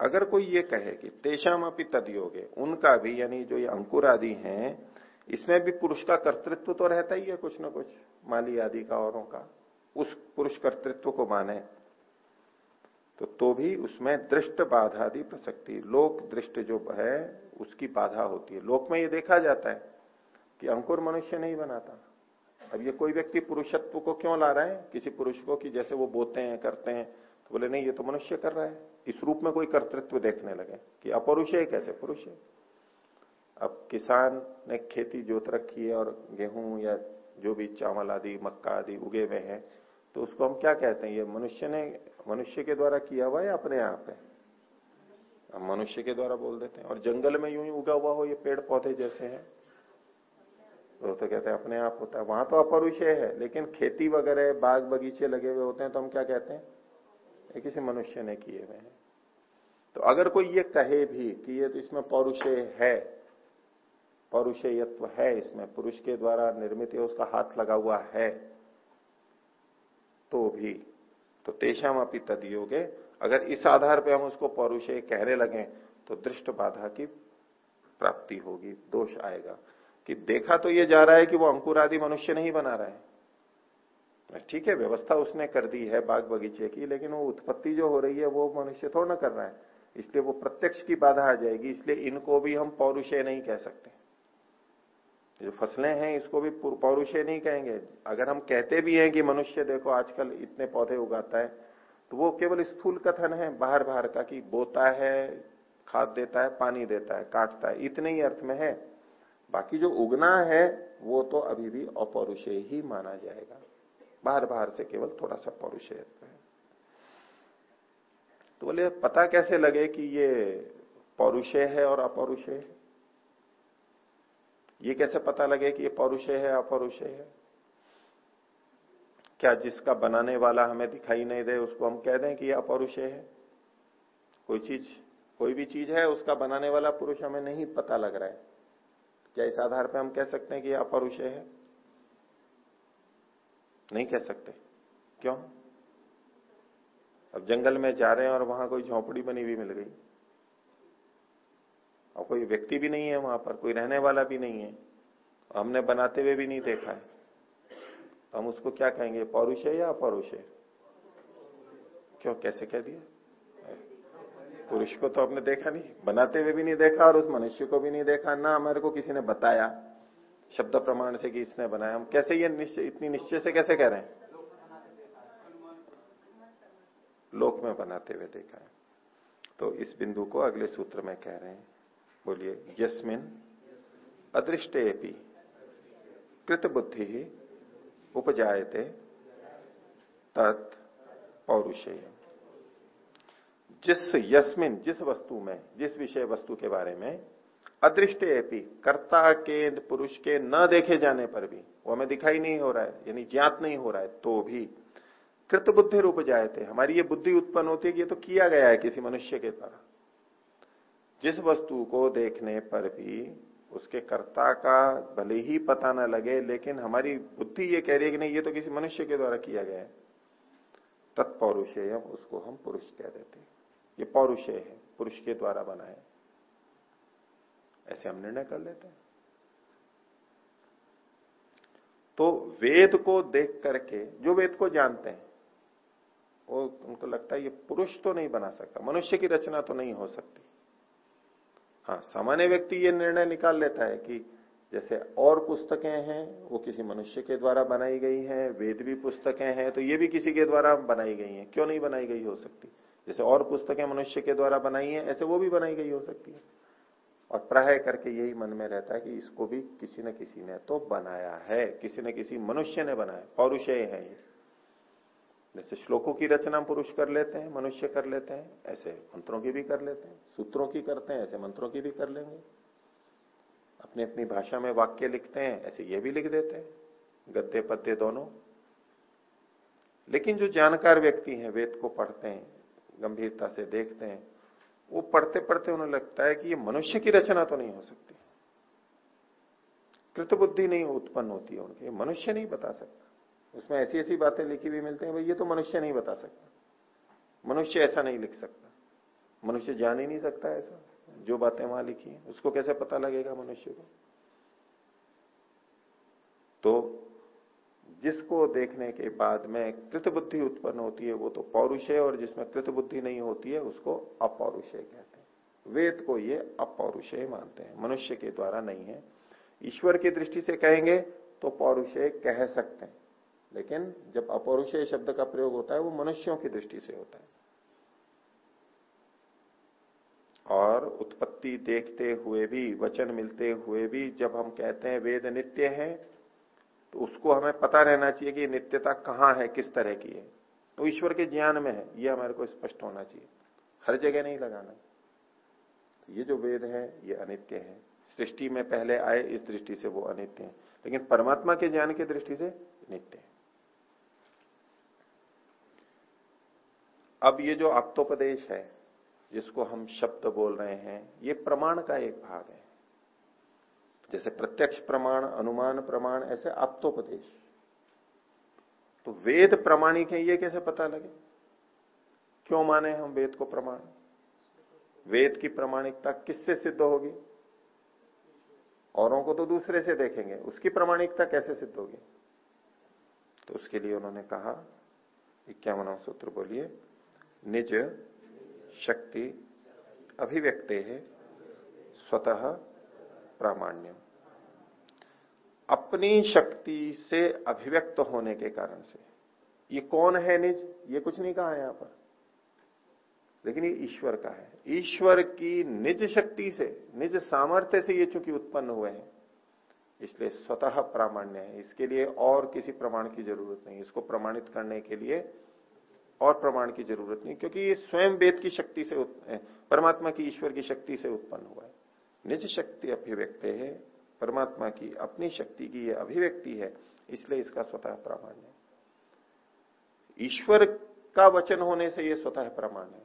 अगर कोई ये कहे कि तेषाम अपनी तद योगे उनका भी, यानी जो ये अंकुर आदि हैं, इसमें भी पुरुष का कर्तृत्व तो रहता ही है कुछ ना कुछ, माली आदि का औरों का। उस पुरुष कर्तृत्व को माने तो तो भी उसमें दृष्ट बाधादि प्रसक्ति। लोक दृष्ट जो है, उसकी बाधा होती है। लोक में ये देखा जाता है कि अंकुर मनुष्य नहीं बनाता। अब ये कोई व्यक्ति पुरुषत्व को क्यों ला रहा है? किसी पुरुष को कि जैसे वो बोते हैं, करते हैं तो बोले, नहीं, ये तो मनुष्य कर रहा है। इस रूप में कोई कर्तृत्व देखने लगे कि अपरुष है, कैसे पुरुष है? अब किसान ने खेती जोत रखी है और गेहूँ या जो भी चावल आदि, मक्का आदि उगे हुए हैं तो उसको हम क्या कहते हैं? ये मनुष्य ने मनुष्य के द्वारा किया हुआ है अपने आप है? हम मनुष्य के द्वारा बोल देते हैं। और जंगल में यूँ ही उगा हुआ हो ये पेड़ पौधे जैसे हैं। तो, तो कहते हैं अपने आप होता है। वहाँ तो अपरुषय है लेकिन खेती वगैरह बाग बगीचे लगे हुए होते हैं तो हम क्या कहते हैं? ये किसी मनुष्य ने किए हुए हैं। तो अगर कोई ये कहे भी कि ये तो इसमें पौरुषेय है पौरुषेयत्व है इसमें पुरुष के द्वारा निर्मित है उसका हाथ लगा हुआ है तो भी तो तेषाम अपनी तद योगे अगर इस आधार पे हम उसको पौरुषेय कहने लगे तो दृष्ट बाधा की प्राप्ति होगी, दोष आएगा। कि देखा तो ये जा रहा है कि वो अंकुर आदि मनुष्य नहीं बना रहा है। ठीक है, व्यवस्था उसने कर दी है बाग बगीचे की, लेकिन वो उत्पत्ति जो हो रही है वो मनुष्य थोड़ा ना कर रहा है। इसलिए वो प्रत्यक्ष की बाधा आ जाएगी, इसलिए इनको भी हम पौरुषय नहीं कह सकते। जो फ़सलें हैं, इसको भी पौरुषय नहीं कहेंगे। अगर हम कहते भी हैं कि मनुष्य देखो आजकल इतने पौधे उगाता है तो वो केवल स्थूल कथन है बाहर बाहर का कि बोता है, खाद देता है, पानी देता है, काटता है, इतने ही अर्थ में है। बाकी जो उगना है, वो तो अभी भी अपौरुषेय ही माना जाएगा। बाहर बाहर से केवल थोड़ा सा पौरुषेय है। तो बोले, पता कैसे लगे कि ये पौरुषेय है और अपौरुषेय है? ये कैसे पता लगे कि ये पौरुषेय है अपौरुषेय है? क्या जिसका बनाने वाला हमें दिखाई नहीं दे, उसको हम कह दें कि ये अपौरुषेय है? कोई चीज़, कोई भी चीज़ है, उसका बनाने वाला पुरुष हमें नहीं पता लग रहा है। क्या इस आधार पर हम कह सकते हैं कि यह अपरुषय है? नहीं कह सकते। क्यों? अब जंगल में जा रहे हैं और वहाँ कोई झोंपड़ी बनी हुई मिल गई। और कोई व्यक्ति भी नहीं है वहाँ पर, कोई रहने वाला भी नहीं है। हमने बनाते हुए भी नहीं देखा है। तो हम उसको क्या कहेंगे, पौरुष है या अपौरुष है? क्यों, कैसे कह दिया? पुरुष को तो आपने देखा नहीं, बनाते हुए भी नहीं देखा और उस मनुष्य को भी नहीं देखा, ना हमारे को किसी ने बताया, शब्द प्रमाण से कि इसने बनाया। हम कैसे ये निश्चय, इतनी निश्चय से कैसे कह रहे हैं? लोक में बनाते हुए देखा है। तो इस बिंदु को अगले सूत्र में कह रहे हैं। बोलिए, यस्मिन अदृष्टे कृत बुद्धि ही उपजायते तत् पौरुषेय जिस यस्मिन, जिस वस्तु में, जिस विषय वस्तु के बारे में अदृष्ट एपी कर्ता के, पुरुष के न देखे जाने पर भी, वो हमें दिखाई नहीं हो रहा है, यानी ज्ञात नहीं हो रहा है तो भी कृत बुद्धि रूप जाए थे हमारी ये बुद्धि उत्पन्न होती है कि ये तो किया गया है किसी मनुष्य के द्वारा। जिस वस्तु को देखने पर भी उसके कर्ता का भले ही पता न लगे, लेकिन हमारी बुद्धि ये कह रही है कि नहीं, ये तो किसी मनुष्य के द्वारा किया गया है। तत्पौरुषेय उसको हम पुरुष कह देते ये पौरुषेय है, पुरुष के द्वारा बनाए ऐसे हम निर्णय कर लेते हैं। तो वेद को देख करके, जो वेद को जानते हैं, वो उनको लगता है ये पुरुष तो नहीं बना सकता, मनुष्य की रचना तो नहीं हो सकती। हाँ सामान्य व्यक्ति ये निर्णय निकाल लेता है कि जैसे और पुस्तकें हैं, वो किसी मनुष्य के द्वारा बनाई गई हैं, वेद भी पुस्तकें हैं तो ये भी किसी के द्वारा बनाई गई हैं। क्यों नहीं बनाई गई हो सकती? जैसे और पुस्तकें मनुष्य के द्वारा बनाई है, ऐसे वो भी बनाई गई हो सकती है। और प्राय करके यही मन में रहता है कि इसको भी किसी न किसी ने तो बनाया है, किसी न किसी मनुष्य ने बनाया पौरुषेय है ये। जैसे श्लोकों की रचना पुरुष कर लेते हैं, मनुष्य कर लेते हैं, ऐसे मंत्रों की भी कर लेते हैं, सूत्रों की करते हैं, ऐसे मंत्रों की भी कर लेंगे। अपनी अपनी भाषा में वाक्य लिखते हैं, ऐसे ये भी लिख देते हैं गद्दे पद्य दोनों। लेकिन जो जानकार व्यक्ति हैं, वेद को पढ़ते हैं, गंभीरता से देखते हैं, वो पढ़ते पढ़ते उन्हें लगता है कि ये मनुष्य की रचना तो नहीं हो सकती। कृत बुद्धि नहीं उत्पन्न होती है उनके मनुष्य नहीं बता सकता। उसमें ऐसी ऐसी बातें लिखी हुई मिलती हैं, भाई, ये तो मनुष्य नहीं बता सकता। मनुष्य ऐसा नहीं लिख सकता। मनुष्य जान ही नहीं सकता ऐसा। जो बातें वहाँ लिखी हैं, उसको कैसे पता लगेगा मनुष्य को? तो जिसको देखने के बाद में कृत बुद्धि उत्पन्न होती है, वो तो पौरुषय और जिसमें कृत बुद्धि नहीं होती है, उसको अपौरुषय कहते हैं। वेद को ये अपौरुषय मानते हैं। मनुष्य के द्वारा नहीं है। ईश्वर की दृष्टि से कहेंगे तो पौरुषय कह सकते हैं। लेकिन जब अपौरुषय शब्द का प्रयोग होता है, वो मनुष्यों की दृष्टि से होता है। और उत्पत्ति देखते हुए भी, वचन मिलते हुए भी, जब हम कहते हैं वेद नित्य है तो उसको हमें पता रहना चाहिए कि नित्यता कहाँ है, किस तरह की है। तो ईश्वर के ज्ञान में है, ये हमारे को स्पष्ट होना चाहिए। हर जगह नहीं लगाना। तो ये जो वेद है, ये अनित्य है। सृष्टि में पहले आए, इस दृष्टि से वो अनित्य है। लेकिन परमात्मा के ज्ञान की दृष्टि से नित्य है। अब ये जो आप्तोपदेश है, जिसको हम शब्द बोल रहे हैं, ये प्रमाण का एक भाग है। जैसे प्रत्यक्ष प्रमाण, अनुमान प्रमाण, ऐसे आप्तोपदेश। तो वेद प्रमाणिक है, ये कैसे पता लगे? क्यों माने हम वेद को प्रमाण? वेद की प्रमाणिकता किससे सिद्ध होगी? औरों को तो दूसरे से देखेंगे। उसकी प्रमाणिकता कैसे सिद्ध होगी? तो उसके लिए उन्होंने कहा इक्यावन सूत्र बोलिए निज शक्ति अभिव्यक्ति है, स्वतः प्रामाण्य अपनी शक्ति से अभिव्यक्त होने के कारण से। ये कौन है निज? ये कुछ नहीं कहा यहाँ पर। लेकिन ये ईश्वर का है। ईश्वर की निज शक्ति से, निज सामर्थ्य से ये चूँकि उत्पन्न हुए हैं। इसलिए स्वतः प्रामाण्य है। इसके लिए और किसी प्रमाण की ज़रूरत नहीं। इसको प्रमाणित करने के लिए और प्रमाण की ज़रूरत नहीं, क्योंकि ये स्वयं वेद की शक्ति से परमात्मा की ईश्वर की शक्ति से उत्पन्न हुआ है। निज शक्ति अभिव्यक्त है, परमात्मा की अपनी शक्ति की यह अभिव्यक्ति है, इसलिए इसका स्वतः प्रमाण है। ईश्वर का वचन होने से यह स्वतः प्रमाण है।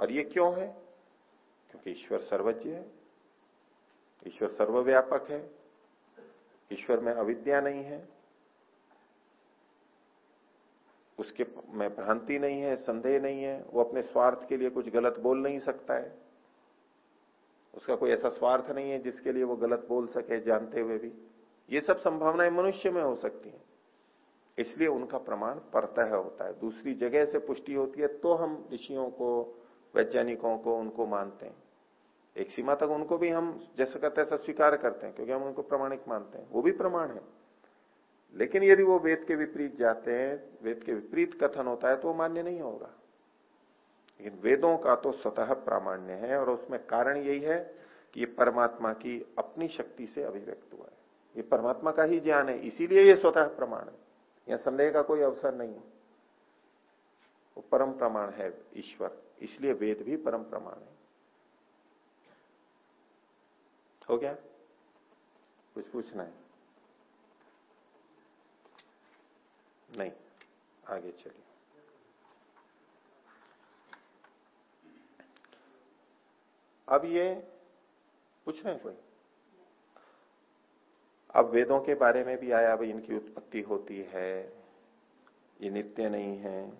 और ये क्यों है? क्योंकि ईश्वर सर्वज्ञ है, ईश्वर सर्वव्यापक है, ईश्वर में अविद्या नहीं है उसके में भ्रांति नहीं है, संदेह नहीं है, वो अपने स्वार्थ के लिए कुछ गलत बोल नहीं सकता है। उसका कोई ऐसा स्वार्थ नहीं है जिसके लिए वो गलत बोल सके जानते हुए भी। ये सब संभावनाएँ मनुष्य में हो सकती हैं। इसलिए उनका प्रमाण परतः होता है। दूसरी जगह से पुष्टि होती है तो हम ऋषियों को, वैज्ञानिकों को, उनको मानते हैं। एक सीमा तक उनको भी हम जैसा कहते ऐसा स्वीकार करते हैं, क्योंकि हम उनको प्रमाणिक मानते हैं। वो भी प्रमाण है। लेकिन यदि वो वेद के विपरीत जाते हैं, वेद के विपरीत कथन होता है तो वो मान्य नहीं होगा। लेकिन वेदों का तो स्वतः प्रामाण्य है, और उसमें कारण यही है कि ये परमात्मा की अपनी शक्ति से अभिव्यक्त हुआ है। ये परमात्मा का ही ज्ञान है, इसीलिए ये स्वतः प्रमाण है। यह संदेह का कोई अवसर नहीं है। वो परम प्रमाण है ईश्वर, इसलिए वेद भी परम प्रमाण है। हो गया? कुछ पूछना है? नहीं, आगे चलिए। अब ये पूछ रहे हैं कोई? अब वेदों के बारे में भी आया भाई इनकी उत्पत्ति होती है, ये नित्य नहीं है।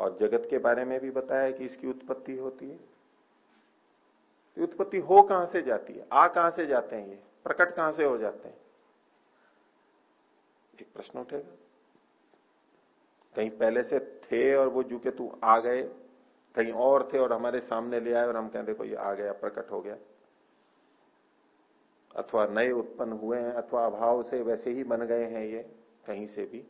और जगत के बारे में भी बताया कि इसकी उत्पत्ति होती है। तो उत्पत्ति हो कहाँ से जाती है? आ कहाँ से जाते हैं ये? प्रकट कहाँ से हो जाते हैं? एक प्रश्न उठेगा कहीं पहले से थे और वो जू के तू आ गए, कहीं और थे और हमारे सामने ले आए और हम कहें, देखो ये आ गया, प्रकट हो गया। अथवा नए उत्पन्न हुए हैं, अथवा अभाव से वैसे ही बन गए हैं ये, कहीं से भी।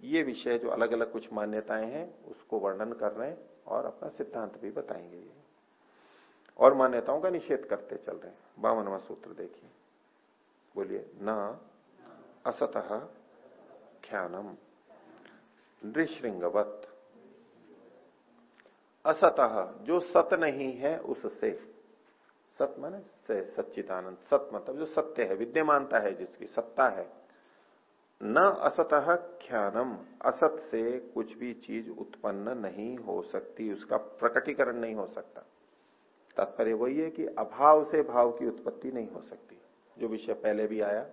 ये विषय जो अलग अलग कुछ मान्यताएँ हैं, उसको वर्णन कर रहे हैं और अपना सिद्धांत भी बताएँगे ये। और मान्यताओं का निषेध करते चल रहे हैं। बावनवा सूत्र देखिए। बोलिए, न असत ख्यानम नृशृंगवत असतः, जो सत नहीं है, उससे। सत माने से, सच्चिदानंद, सत मतलब जो सत्य है, विद्यमानता है, जिसकी सत्ता है। न असतः ख्यानम, असत से कुछ भी चीज़ उत्पन्न नहीं हो सकती, उसका प्रकटीकरण नहीं हो सकता। तात्पर्य वही है कि अभाव से भाव की उत्पत्ति नहीं हो सकती। जो विषय पहले भी आया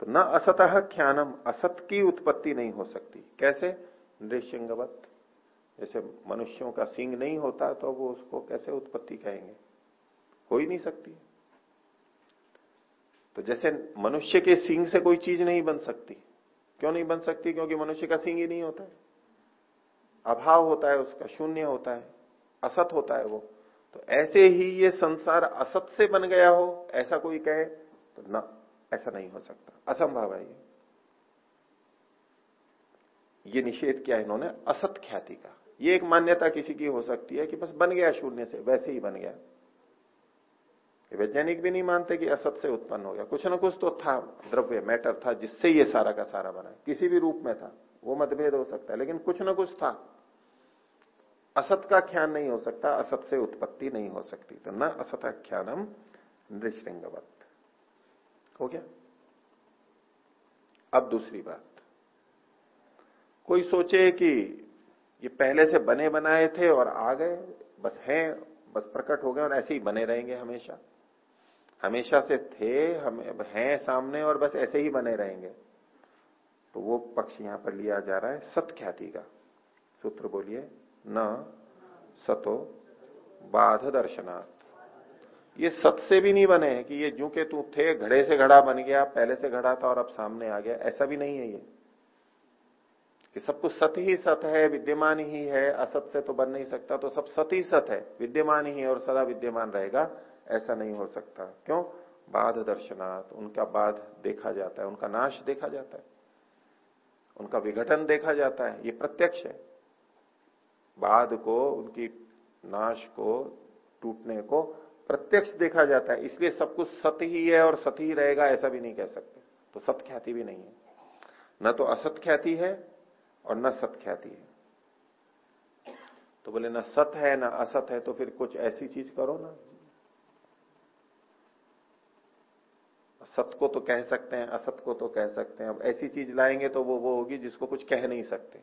तो न असतः ख्यानम असत की उत्पत्ति नहीं हो सकती। कैसे? नृसिंगवत जैसे मनुष्यों का सिंग नहीं होता तो वो उसको कैसे उत्पत्ति कहेंगे? हो ही नहीं सकती। तो जैसे मनुष्य के सिंग से कोई चीज़ नहीं बन सकती। क्यों नहीं बन सकती? क्योंकि मनुष्य का सिंग ही नहीं होता है। अभाव होता है उसका, शून्य होता है, असत होता है वो। तो ऐसे ही ये संसार असत से बन गया हो, ऐसा कोई कहे तो ना ऐसा नहीं हो सकता। असंभव है ये। ये निषेध किया इन्होंने, असत ख्याति का। ये एक मान्यता किसी की हो सकती है कि बस बन गया शून्य से, वैसे ही बन गया। वैज्ञानिक भी नहीं मानते कि असत से उत्पन्न हो गया। कुछ ना कुछ तो था, द्रव्य, मैटर था, जिससे ये सारा का सारा बना किसी भी रूप में था, वो मतभेद हो सकता है, लेकिन कुछ ना कुछ था। असत का ख्यान नहीं हो सकता, असत से उत्पत्ति नहीं हो सकती। तो न असत ख्यानम नृशृंगवत हो गया। अब दूसरी बात। कोई सोचे कि ये पहले से बने बनाए थे और आ गए, बस हैं, बस प्रकट हो गए और ऐसे ही बने रहेंगे हमेशा। हमेशा से थे, हम हैं सामने और बस ऐसे ही बने रहेंगे। तो वो पक्ष यहाँ पर लिया जा रहा है, सत्ख्याति का। सूत्र बोलिए, न, सतो, बाध दर्शनार्थ ये सत से भी नहीं बने कि ये जू के तू थे, घड़े से घड़ा बन गया, पहले से घड़ा था और अब सामने आ गया, ऐसा भी नहीं है ये। कि सब कुछ सत ही सत है, विद्यमान ही है, असत से तो बन नहीं सकता तो सब सत ही सत है, विद्यमान ही है और सदा विद्यमान रहेगा, ऐसा नहीं हो सकता। क्यों? बाध दर्शनात्, उनका बाध देखा जाता है, उनका नाश देखा जाता है, उनका विघटन देखा जाता है, ये प्रत्यक्ष है। बाध को, उनकी नाश को, टूटने को प्रत्यक्ष देखा जाता है, इसलिए सब कुछ सत ही है और सत ही रहेगा, ऐसा भी नहीं कह सकते। तो सत ख्याति भी नहीं है। न तो असत ख्याति है और न सत ख्याति है। तो बोले, ना सत है, ना असत है तो फिर कुछ ऐसी चीज़ करो ना। सत को तो कह सकते हैं, असत को तो कह सकते हैं। अब ऐसी चीज़ लाएँगे तो वो वो होगी जिसको कुछ कह नहीं सकते।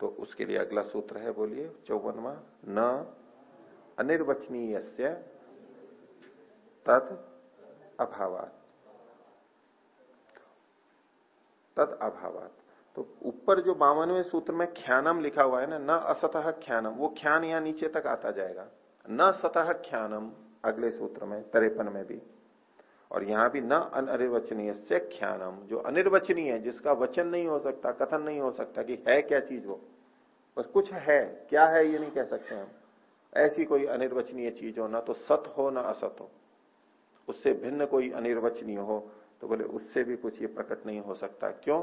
तो उसके लिए अगला सूत्र है, बोलिए चौवनवा न अनिर्वचनीय तद अभावात। तद अभावात। तो ऊपर जो बावनवे सूत्र में ख्यानम लिखा हुआ है ना, न असतः ख्यानम, वो ख्यान यहाँ नीचे तक आता जाएगा। न सतह ख्यानम, अगले सूत्र में, तरेपन में भी। और यहाँ भी न अनिर्वचनीय से ख्यानम, जो अनिर्वचनीय है, जिसका वचन नहीं हो सकता, कथन नहीं हो सकता कि है क्या चीज़ वो। बस कुछ है, क्या है ये नहीं कह सकते हम। ऐसी कोई अनिर्वचनीय चीज़ हो, ना तो सत हो, ना असत हो। उससे भिन्न कोई अनिर्वचनीय हो तो बोले उससे भी कुछ ये प्रकट नहीं हो सकता। क्यों?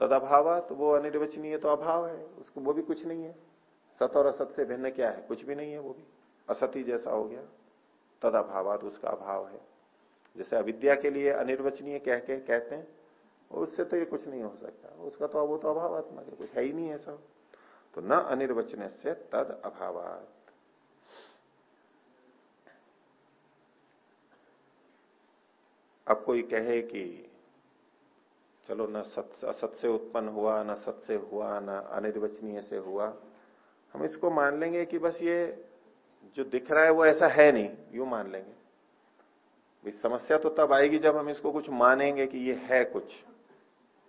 तद अभाव तो वो अनिर्वचनीय तो अभाव है, उसको वो भी कुछ नहीं है। सत और असत से भिन्न क्या है? कुछ भी नहीं है वो भी। असत ही जैसा हो गया। तद अभाव तो उसका अभाव है। जैसे अविद्या के लिए अनिर्वचनीय कह के कहते हैं, उससे तो ये कुछ नहीं हो सकता। उसका तो वो तो अभावात्मक है, कुछ है ही नहीं सब तो न अनिर्वचन से तद अभाव अब कोई कहे कि, चलो न सत, असत से उत्पन्न हुआ, न सत से हुआ, न अनिर्वचनीय से हुआ। हम इसको मान लेंगे कि बस ये जो दिख रहा है वो ऐसा है नहीं, यू मान लेंगे। समस्या तो तब आएगी जब हम इसको कुछ मानेंगे कि ये है कुछ।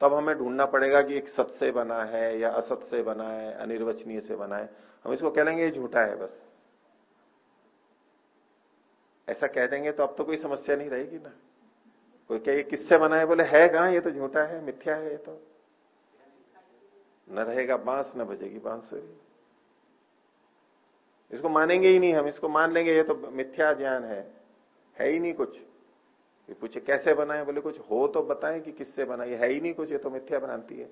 तब हमें ढूंढना पड़ेगा कि एक सत से बना है या असत से बना है, अनिर्वचनीय से बना है। हम इसको कह लेंगे ये झूठा है बस। ऐसा कह देंगे तो अब तो कोई समस्या नहीं रहेगी ना। कोई कहे किससे बना है? बोले, है कहा? ये तो झूठा है, मिथ्या है ये तो। न रहेगा बाँस, न बजेगी बांसुरी इसको मानेंगे ही नहीं हम, इसको मान लेंगे, ये तो मिथ्या ज्ञान है है ही नहीं कुछ। ये पूछे, कैसे बनाए बोले, कुछ हो तो बताएँ कि किससे बनाए है ही नहीं कुछ, ये तो मिथ्या बनाती है।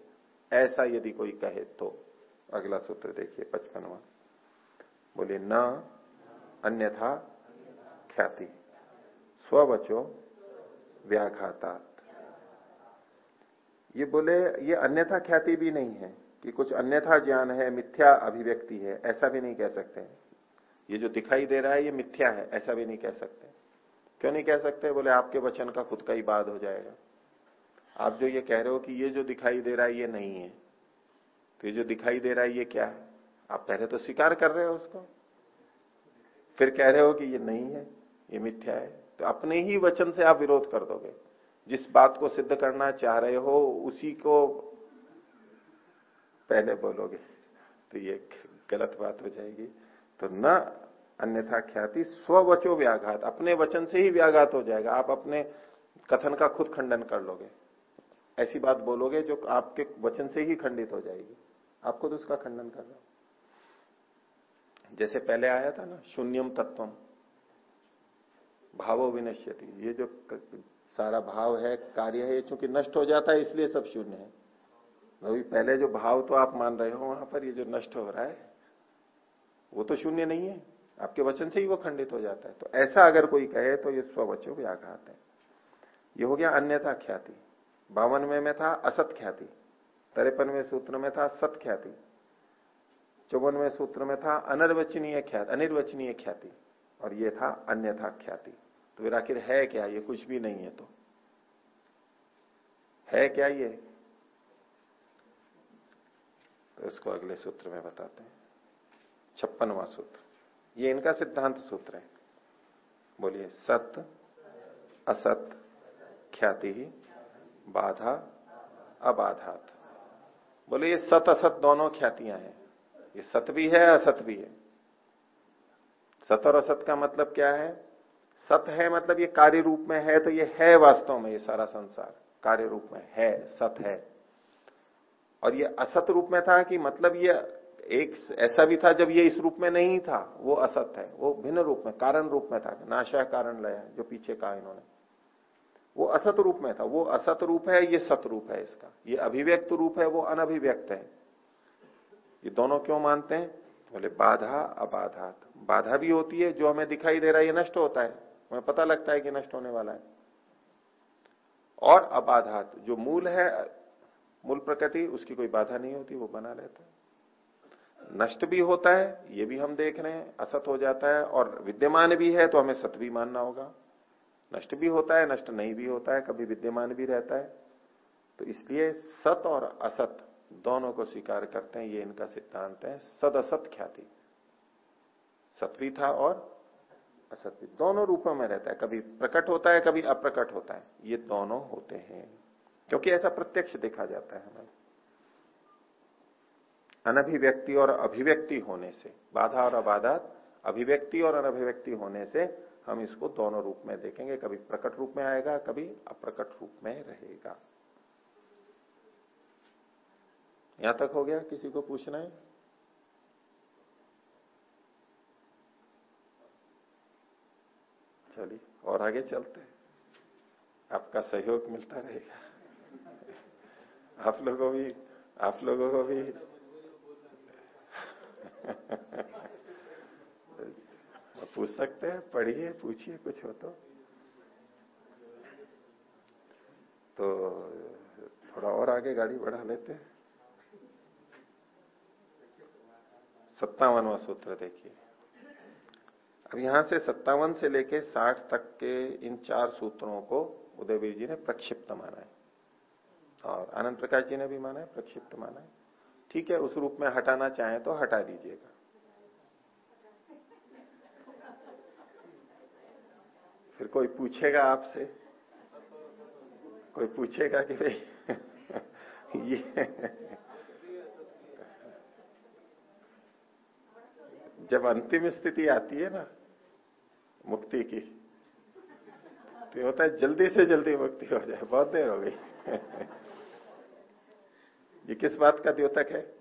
ऐसा यदि कोई कहे तो अगला सूत्र देखिए, पचपनवा। बोले, न, अन्यथा ख्याति। स्ववचो व्याघाता ये बोले, ये अन्यथा ख्याति भी नहीं है कि कुछ अन्यथा ज्ञान है, मिथ्या अभिव्यक्ति है, ऐसा भी नहीं कह सकते ये जो दिखाई दे रहा है, ये मिथ्या है, ऐसा भी नहीं कह सकते। क्यों नहीं कह सकते? बोले, आपके वचन का खुद का ही बाद हो जाएगा। आप जो ये कह रहे हो कि ये जो दिखाई दे रहा है, ये नहीं है। तो ये जो दिखाई दे रहा है, ये क्या है? आप पहले तो स्वीकार कर रहे हो उसको। फिर कह रहे हो कि ये नहीं है, ये मिथ्या है। तो अपने ही वचन से आप विरोध कर दोगे। जिस बात को सिद्ध करना चाह रहे हो, उसी को पहले बोलोगे। तो ये गलत बात हो जाएगी। तो न, अन्यथा ख्याति स्ववचो व्याघात। अपने वचन से ही व्याघात हो जाएगा। आप अपने कथन का खुद खंडन कर लोगे। ऐसी बात बोलोगे जो आपके वचन से ही खंडित हो जाएगी। आप खुद उसका खंडन कर रहे हो। जैसे पहले आया था ना, शून्यम तत्वम। भावो विनश्यति। ये जो सारा भाव है, कार्य है, ये चूँकि नष्ट हो जाता है, इसलिए सब शून्य है। अभी पहले जो भाव तो आप मान रहे हो, वहाँ पर ये जो नष्ट हो रहा है, वो तो शून्य नहीं है। आपके वचन से ही वो खंडित हो जाता है। तो ऐसा अगर कोई कहे तो ये स्ववचो व्याघात है। ये हो गया अन्यथा ख्याति। बावनवे में था, असत ख्याति। तिरपनवे सूत्र में था, सत ख्याति। चौवनवे सूत्र में था, अनर्वचनीय ख्याति अनिर्वचनीय ख्याति। और ये था अन्यथा ख्याति। तो फिर आखिर है क्या? ये कुछ भी नहीं है तो। है क्या ये? तो इसको अगले सूत्र में बताते हैं। छप्पनवा सूत्र। ये इनका सिद्धांत सूत्र है। बोलिए, सत, असत, ख्याति ही बाधा, अबाधात। बोले ये सत, असत दोनों ख्यातियाँ हैं। ये सत भी है, असत भी है। सत और असत का मतलब क्या है? सत है मतलब ये कार्य रूप में है तो ये है वास्तव में ये सारा संसार। कार्य रूप में है, सत है। और ये असत रूप में था कि मतलब ये एक ऐसा भी था जब ये इस रूप में नहीं था, वो असत है, वो भिन्न रूप में, कारण रूप में था, नाशा कारण लय, जो पीछे कहा इन्होंने। वो असत रूप में था, वो असत रूप है, ये सत रूप है इसका। ये अभिव्यक्त रूप है, वो अनभिव्यक्त है। ये दोनों क्यों मानते हैं? बोले, बाधा अबाधात। बाधा भी होती है, जो हमें दिखाई दे रहा है, ये नष्ट होता है। हमें पता लगता है कि नष्ट होने वाला है। और अबाधात, जो मूल है, मूल प्रकृति, उसकी कोई बाधा नहीं होती, वो बना रहता है। नष्ट भी होता है, ये भी हम देख रहे हैं, असत हो जाता है, और विद्यमान भी है तो हमें सत भी मानना होगा। नष्ट भी होता है, नष्ट नहीं भी होता है, कभी विद्यमान भी रहता है। तो इसलिए सत और असत दोनों को स्वीकार करते हैं, ये इनका सिद्धांत है। सद असत ख्याति सत्वी था और असत्य। दोनों रूपों में रहता है। कभी प्रकट होता है, कभी अप्रकट होता है। ये दोनों होते हैं। क्योंकि ऐसा प्रत्यक्ष देखा जाता है हमें। अनभिव्यक्ति और अभिव्यक्ति होने से, बाधा और अबाधा अभिव्यक्ति और अनभिव्यक्ति होने से हम इसको दोनों रूप में देखेंगे। कभी प्रकट रूप में आएगा, कभी अप्रकट रूप में रहेगा। यहाँ तक हो गया? किसी को पूछना है? चलिए, और आगे चलते आपका सहयोग मिलता रहेगा। आप लोगों भी, आप लोगों को भी। पूछ सकते हैं, पढ़िए, पूछिए, कुछ हो तो। तो थोड़ा और आगे गाड़ी बढ़ा लेते हैं। सत्तावनवा सूत्र देखिए। अब यहाँ से सत्तावन से लेके साठ तक के इन चार सूत्रों को उदयवीर जी ने प्रक्षिप्त माना है। और आनंद प्रकाश जी ने भी माना है, प्रक्षिप्त माना है। ठीक है, उस रूप में हटाना चाहे तो हटा दीजिएगा। फिर कोई पूछेगा आपसे? कोई पूछेगा कि भाई, ये जब अंतिम स्थिति आती है ना मुक्ति की। तो होता है जल्दी से जल्दी मुक्ति हो जाए। बहुत देर हो गई। ये किस बात का द्योतक है?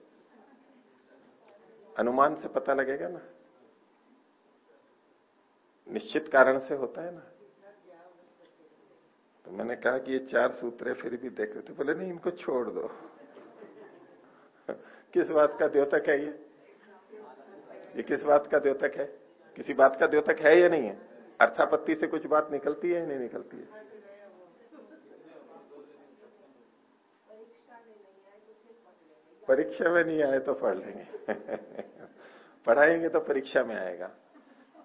अनुमान से पता लगेगा ना। निश्चित कारण से होता है ना। तो मैंने कहा कि ये चार सूत्र फिर भी देख रहे थे। बोले, नहीं, इनको छोड़ दो। किस बात का द्योतक है ये? ये किस बात का द्योतक है? किसी बात का द्योतक है या नहीं है? अर्थापत्ति से कुछ बात निकलती है या नहीं निकलती है? परीक्षा में नहीं आए तो पढ़ लेंगे। [laughs] पढ़ाएँगे तो परीक्षा में आएगा।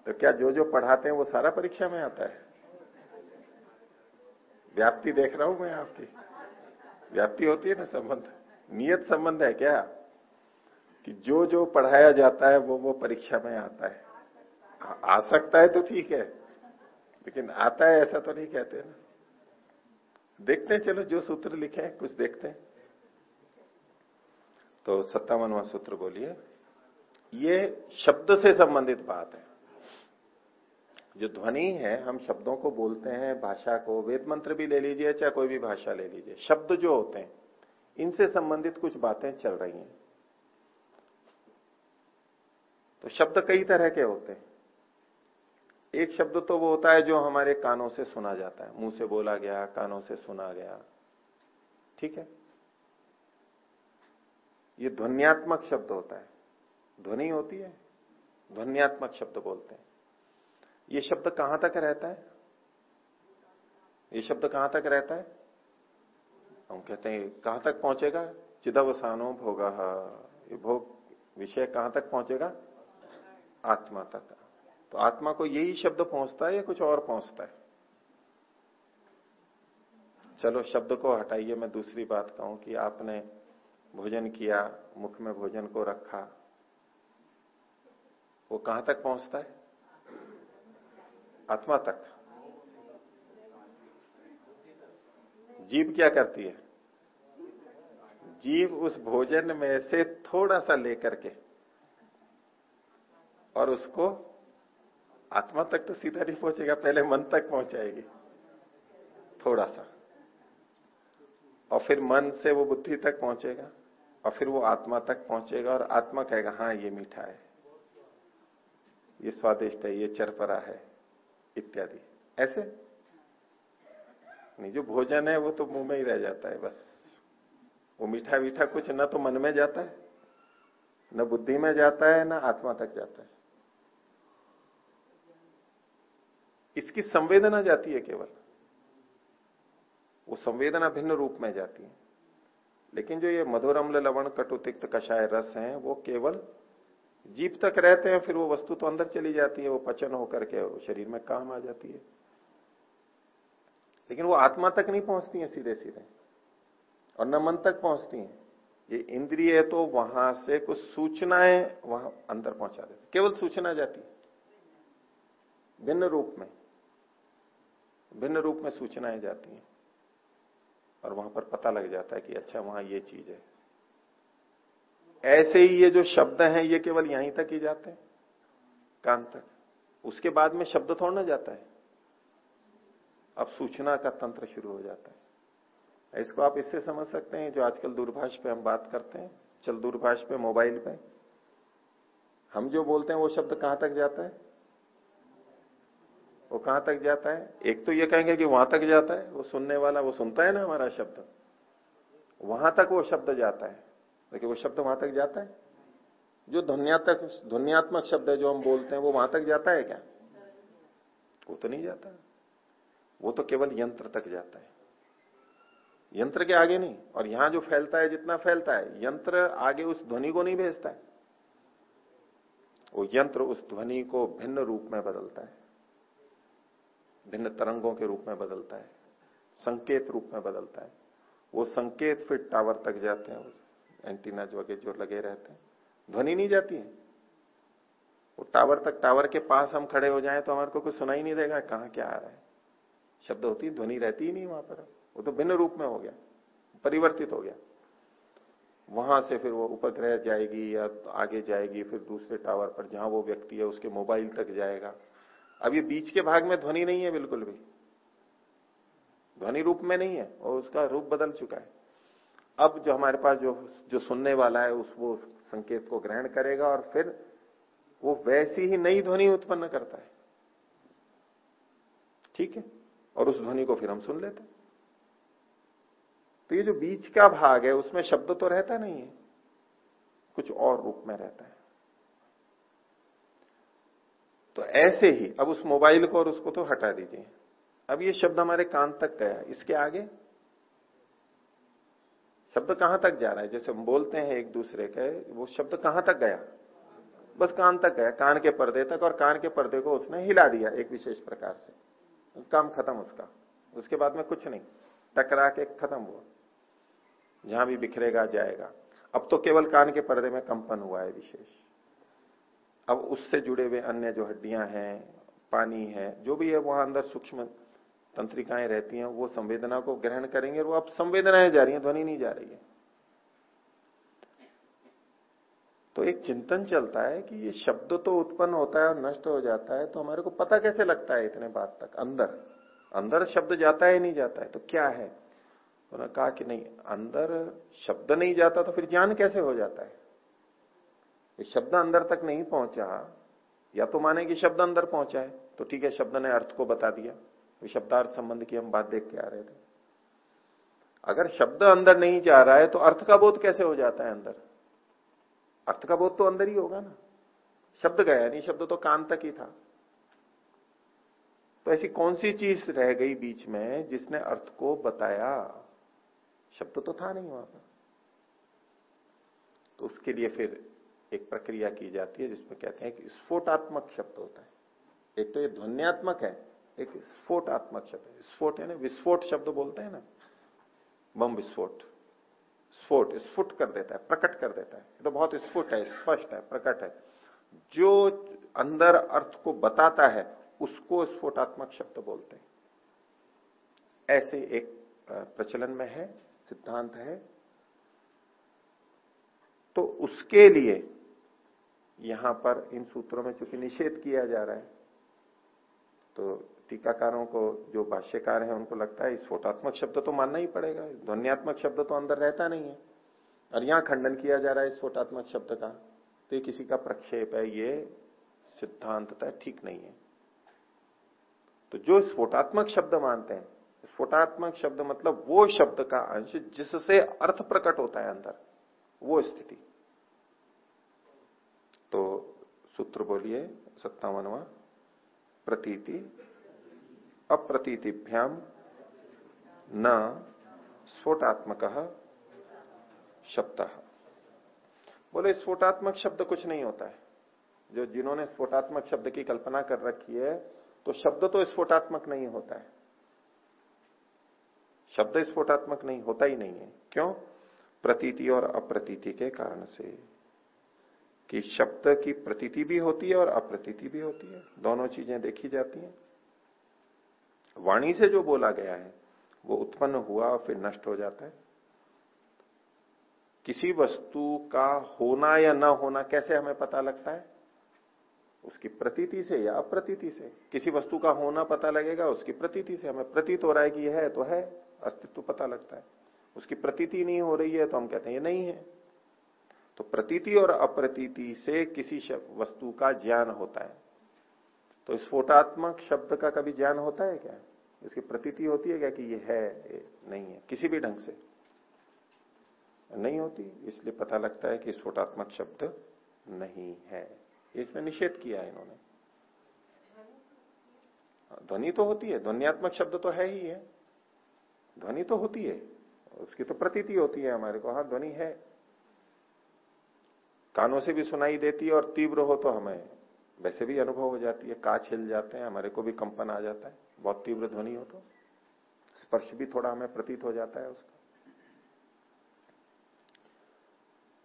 तो क्या जो जो पढ़ाते हैं वो सारा परीक्षा में आता है? व्याप्ति देख रहा हूँ मैं आपकी। व्याप्ति होती है ना संबंध? नियत संबंध है क्या? कि जो जो पढ़ाया जाता है वो वो परीक्षा में आता है। आ सकता है तो ठीक है, लेकिन आता है ऐसा तो नहीं कहते ना। देखते हैं, चलो जो सूत्र लिखे हैं, कुछ देखते हैं। तो सत्तावनवा सूत्र बोलिए, ये शब्द से संबंधित बात है। जो ध्वनि है, हम शब्दों को बोलते हैं, भाषा को, वेद मंत्र भी ले लीजिए, चाहे कोई भी भाषा ले लीजिए। शब्द जो होते हैं, इनसे संबंधित कुछ बातें चल रही हैं। तो शब्द कई तरह के होते हैं। एक शब्द तो वो होता है जो हमारे कानों से सुना जाता है। मुँह से बोला गया, कानों से सुना गया। ठीक है? ये ध्वनियात्मक शब्द होता है। ध्वनि होती है। ध्वनियात्मक शब्द बोलते हैं। ये शब्द कहाँ तक रहता है? ये शब्द कहाँ तक रहता है? हम कहते हैं, कहाँ तक पहुंचेगा? चिदवसानो भोग। भोग विषय कहाँ तक पहुंचेगा? आत्मा तक। तो आत्मा को यही शब्द पहुँचता है या कुछ और पहुँचता है? चलो, शब्द को हटाइए, मैं दूसरी बात कहूँ कि आपने भोजन किया, मुख में भोजन को रखा, वो कहाँ तक पहुँचता है? आत्मा तक। जीव क्या करती है? जीव उस भोजन में से थोड़ा सा लेकर के और उसको आत्मा तक तो सीधा नहीं पहुंचेगा, पहले मन तक पहुंचाएगी थोड़ा सा। और फिर मन से वो बुद्धि तक पहुंचेगा, और फिर वो आत्मा तक पहुंचेगा, और आत्मा कहेगा हाँ ये मीठा है। ये स्वादिष्ट है, ये चरपरा है, इत्यादि। ऐसे? नहीं, जो भोजन है, वो तो मुँह में ही रह जाता है, बस। वो मीठा मीठा कुछ न तो मन में जाता है, न बुद्धि में जाता है, न आत्मा तक जाता है। इसकी संवेदना जाती है केवल। वो संवेदना भिन्न रूप में जाती है। लेकिन जो ये मधुर अम्ल लवण कटुतिक्त कषाय रस हैं, वो केवल जीप तक रहते हैं, फिर वो वस्तु तो अंदर चली जाती है, वो पचन होकर के शरीर में काम आ जाती है। लेकिन वो आत्मा तक नहीं पहुँचती है सीधे सीधे और न मन तक पहुँचती है। ये इंद्रिय तो वहाँ से कुछ सूचनाएँ वहाँ अंदर पहुँचा देती केवल सूचना जाती है। भिन्न रूप में। भिन्न रूप में सूचनाएँ जाती हैं। और वहाँ पर पता लग जाता है कि अच्छा वहाँ ये चीज़ है। ऐसे ही ये जो शब्द हैं, ये केवल यहीं तक ही जाते हैं, कान तक। उसके बाद में शब्द थोड़ा ना जाता है। अब सूचना का तंत्र शुरू हो जाता है। इसको आप इससे समझ सकते हैं, जो आजकल दूरभाष पे हम बात करते हैं। चल दूरभाष पे मोबाइल पे। हम जो बोलते हैं, वो शब्द कहाँ तक जाता है? वो कहाँ तक जाता है? एक तो ये कहेंगे कि वहाँ तक जाता है, वो सुनने वाला, वो सुनता है ना हमारा शब्द। वहाँ तक वो शब्द जाता है। देखिए, वो शब्द वहाँ तक जाता है? जो ध्वनियात्मक ध्वनियात्मक शब्द है जो हम बोलते हैं, वो वहाँ तक जाता है क्या? वो तो नहीं जाता। वो तो केवल यंत्र तक जाता है। यंत्र के आगे नहीं, और यहाँ जो फैलता है, जितना फैलता है, यंत्र आगे उस ध्वनि को नहीं भेजता है। वो यंत्र उस ध्वनि को भिन्न रूप में बदलता है। भिन्न तरंगों के रूप में बदलता है, संकेत रूप में बदलता है। वो संकेत फिर टावर तक जाते हैं एंटीना वगैरह जो लगे रहते हैं। ध्वनि नहीं जाती है। वो टावर तक, टावर के पास हम खड़े हो जाएँ तो हमारे को कुछ सुनाई नहीं देगा, कहाँ क्या आ रहा है। शब्द होती ध्वनि रहती ही नहीं वहाँ पर। वो तो भिन्न रूप में हो गया, परिवर्तित हो गया। वहाँ से फिर वो उपग्रह जाएगी या आगे जाएगी, फिर दूसरे टावर पर जहाँ वो व्यक्ति है, उसके मोबाइल तक जाएगा। अब ये बीच के भाग में ध्वनि नहीं है बिल्कुल भी। ध्वनि रूप में नहीं है, और उसका रूप बदल चुका है। अब जो हमारे पास जो जो सुनने वाला है, उस, वो संकेत को ग्रहण करेगा और फिर वो वैसी ही नई ध्वनि उत्पन्न करता है। ठीक है? और उस ध्वनि को फिर हम सुन लेते तो ये जो बीच का भाग है, उसमें शब्द तो रहता नहीं है, कुछ और रूप में रहता है। तो ऐसे ही, अब उस मोबाइल को और उसको तो हटा दीजिए। अब ये शब्द हमारे कान तक गया इसके आगे? शब्द कहाँ तक जा रहा है? जैसे हम बोलते हैं एक दूसरे के, वो शब्द कहाँ तक गया? बस कान तक गया। कान के पर्दे तक, और कान के पर्दे को उसने हिला दिया एक विशेष प्रकार से। काम खत्म उसका। उसके बाद में कुछ नहीं। टकरा के खत्म हुआ। जहाँ भी बिखरेगा, जाएगा। अब तो केवल कान के पर्दे में कंपन हुआ है विशेष। अब उससे जुड़े हुए अन्य जो हड्डियाँ हैं, पानी है, जो भी है, वहाँ अंदर सूक्ष्म तंत्रिकाएँ रहती हैं, वो संवेदना को ग्रहण करेंगे और वो अब संवेदनाएँ जा रही हैं, ध्वनि नहीं जा रही है। तो एक चिंतन चलता है कि ये शब्द तो उत्पन्न होता है और नष्ट हो जाता है तो हमारे को पता कैसे लगता है इतने बात तक? अंदर। अंदर शब्द जाता है नहीं जाता है? तो क्या है? उन्होंने कहा कि नहीं, अंदर शब्द नहीं जाता तो फिर ज्ञान कैसे हो जाता है? शब्द अंदर तक नहीं पहुँचा। या तो माने कि शब्द अंदर पहुँचा है तो ठीक है, शब्द ने अर्थ को बता दिया। तो शब्दार्थ संबंध की हम बात देख के आ रहे थे। अगर शब्द अंदर नहीं जा रहा है तो अर्थ का बोध कैसे हो जाता है अंदर? अर्थ का बोध तो अंदर ही होगा ना। शब्द गया नहीं, शब्द तो कान तक ही था। तो ऐसी कौन सी चीज़ रह गई बीच में जिसने अर्थ को बताया? शब्द तो था नहीं वहाँ पर। तो उसके लिए फिर एक प्रक्रिया की जाती है जिसमें कहते हैं कि स्फोटात्मक शब्द होता है। एक तो ये ध्वनियात्मक है, एक स्फोटात्मक शब्द स्फोट है ना विस्फोट शब्द बोलते हैं ना? बम विस्फोट। स्फोट, स्फुट कर देता है, प्रकट कर देता है। तो बहुत स्फुट है, स्पष्ट है, प्रकट है। जो अंदर अर्थ को बताता है, उसको स्फोटात्मक शब्द बोलते हैं। ऐसे एक प्रचलन में है, सिद्धांत है। तो उसके लिए यहाँ पर इन सूत्रों में चूँकि निषेध किया जा रहा है तो टीकाकारों को, जो भाष्यकार है, उनको लगता है स्फोटात्मक शब्द तो मानना ही पड़ेगा। ध्वनियात्मक शब्द तो अंदर रहता नहीं है। और यहाँ खंडन किया जा रहा है स्फोटात्मक शब्द का। तो ये किसी का प्रक्षेप है, ये सिद्धांतता ठीक नहीं है। तो जो स्फोटात्मक शब्द मानते हैं, स्फोटात्मक शब्द मतलब वो शब्द का अंश जिससे अर्थ प्रकट होता है अंदर, वो स्थिति। तो सूत्र बोलिए, सत्तावनवा प्रतीति अप्रतीतिभ्याम न स्फोटात्मक शब्द। बोले, स्फोटात्मक शब्द कुछ नहीं होता है। जो जिन्होंने स्फोटात्मक शब्द की कल्पना कर रखी है तो शब्द तो स्फोटात्मक नहीं होता है। शब्द स्फोटात्मक नहीं, होता ही नहीं है। क्यों? प्रतीति और अप्रतीति के कारण से। कि शब्द की प्रतीति भी होती है और अप्रतीति भी होती है। दोनों चीज़ें देखी जाती हैं। वाणी से जो बोला गया है, वो उत्पन्न हुआ और फिर नष्ट हो जाता है। किसी वस्तु का होना या न होना कैसे हमें पता लगता है? उसकी प्रतीति से या अप्रतीति से। किसी वस्तु का होना पता लगेगा, उसकी प्रतीति से। हमें प्रतीत हो रहा है कि यह है तो है, अस्तित्व पता लगता है। उसकी प्रतीति नहीं हो रही है तो हम कहते हैं, ये नहीं है। तो प्रतीति और अप्रतीति से किसी वस्तु का ज्ञान होता है। तो स्फोटात्मक शब्द का कभी ज्ञान होता है क्या? इसकी प्रतीति होती है क्या कि ये है, ये नहीं है? किसी भी ढंग से। नहीं होती, इसलिए पता लगता है कि स्फोटात्मक शब्द नहीं है। इसमें निषेध किया है इन्होंने। ध्वनि तो होती है, ध्वनियात्मक शब्द तो है ही है। ध्वनि तो होती है, उसकी तो प्रतीति होती है हमारे को। हाँ ध्वनि है। कानों से भी सुनाई देती है और तीव्र हो तो हमें वैसे भी अनुभव हो जाती है। काच हिल जाते हैं, हमारे को भी कंपन आ जाता है। बहुत तीव्र ध्वनि हो तो स्पर्श भी थोड़ा हमें प्रतीत हो जाता है उसका।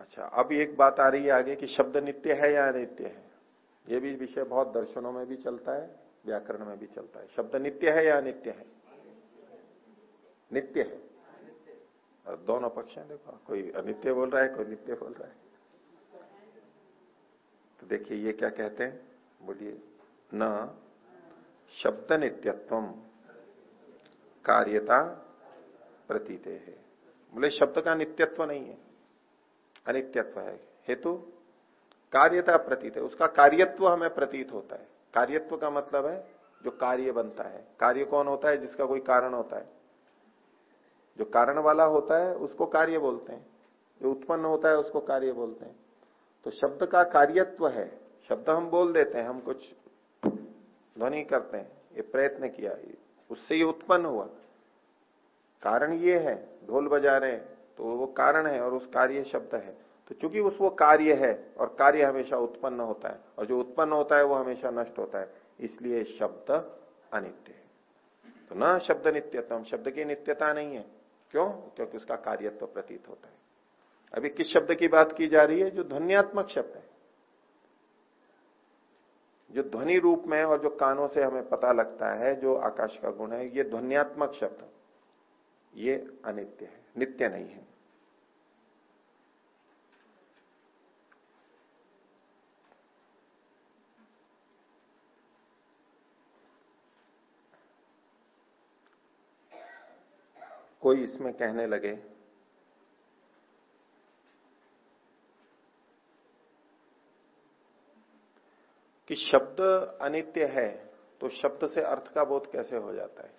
अच्छा अब एक बात आ रही है आगे कि शब्द नित्य है या अनित्य है? ये भी विषय बहुत दर्शनों में भी चलता है, व्याकरण में भी चलता है। शब्द नित्य है या अनित्य है? नित्य है। और दोनों पक्ष हैं, देखो, कोई अनित्य बोल रहा है, कोई नित्य बोल रहा है। तो देखिए ये क्या कहते हैं? बोलिए, न शब्द नित्यत्व कार्यता प्रतीत है। बोले, शब्द का नित्यत्व नहीं है, अनित्यत्व है। हेतु कार्यता प्रतीत है, उसका कार्यत्व हमें प्रतीत होता है। कार्यत्व का मतलब है जो कार्य बनता है। कार्य कौन होता है? जिसका कोई कारण होता है। जो कारण वाला होता है, उसको कार्य बोलते हैं। जो उत्पन्न होता है, उसको कार्य बोलते हैं। तो शब्द का कार्यत्व है। शब्द हम बोल देते हैं, हम कुछ ध्वनि करते हैं। ये प्रयत्न किया उससे ये उत्पन्न हुआ। कारण ये है, ढोल बजा रहे तो वो कारण है और उस कार्य शब्द है। तो चूँकि उस वो कार्य है और कार्य हमेशा उत्पन्न होता है, और जो उत्पन्न होता है वो हमेशा नष्ट होता है, इसलिए शब्द अनित्य है। तो ना शब्द नित्यतम, शब्द की नित्यता नहीं है। क्यों? क्योंकि उसका कार्यत्व प्रतीत होता है। अभी किस शब्द की बात की जा रही है? जो ध्वनियात्मक शब्द है। जो ध्वनि रूप में और जो कानों से हमें पता लगता है, जो आकाश का गुण है, ये ध्वनियात्मक शब्द ये अनित्य है, नित्य नहीं है। कोई इसमें कहने लगे कि शब्द अनित्य है तो शब्द से अर्थ का बोध कैसे हो जाता है?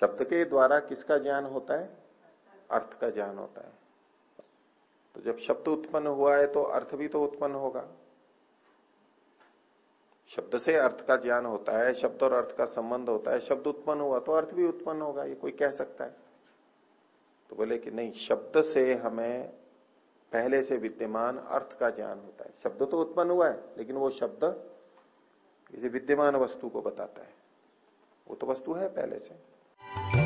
शब्द के द्वारा किसका ज्ञान होता है? अर्थ का ज्ञान होता है। तो जब शब्द उत्पन्न हुआ है तो अर्थ भी तो उत्पन्न होगा। शब्द से अर्थ का ज्ञान होता है, शब्द और अर्थ का संबंध होता है, शब्द उत्पन्न हुआ तो अर्थ भी उत्पन्न होगा, ये कोई कह सकता है। तो बोले कि नहीं, शब्द से हमें पहले से विद्यमान अर्थ का ज्ञान होता है। शब्द तो उत्पन्न हुआ है, लेकिन वो शब्द किसी विद्यमान वस्तु को बताता है। वो तो वस्तु है पहले से।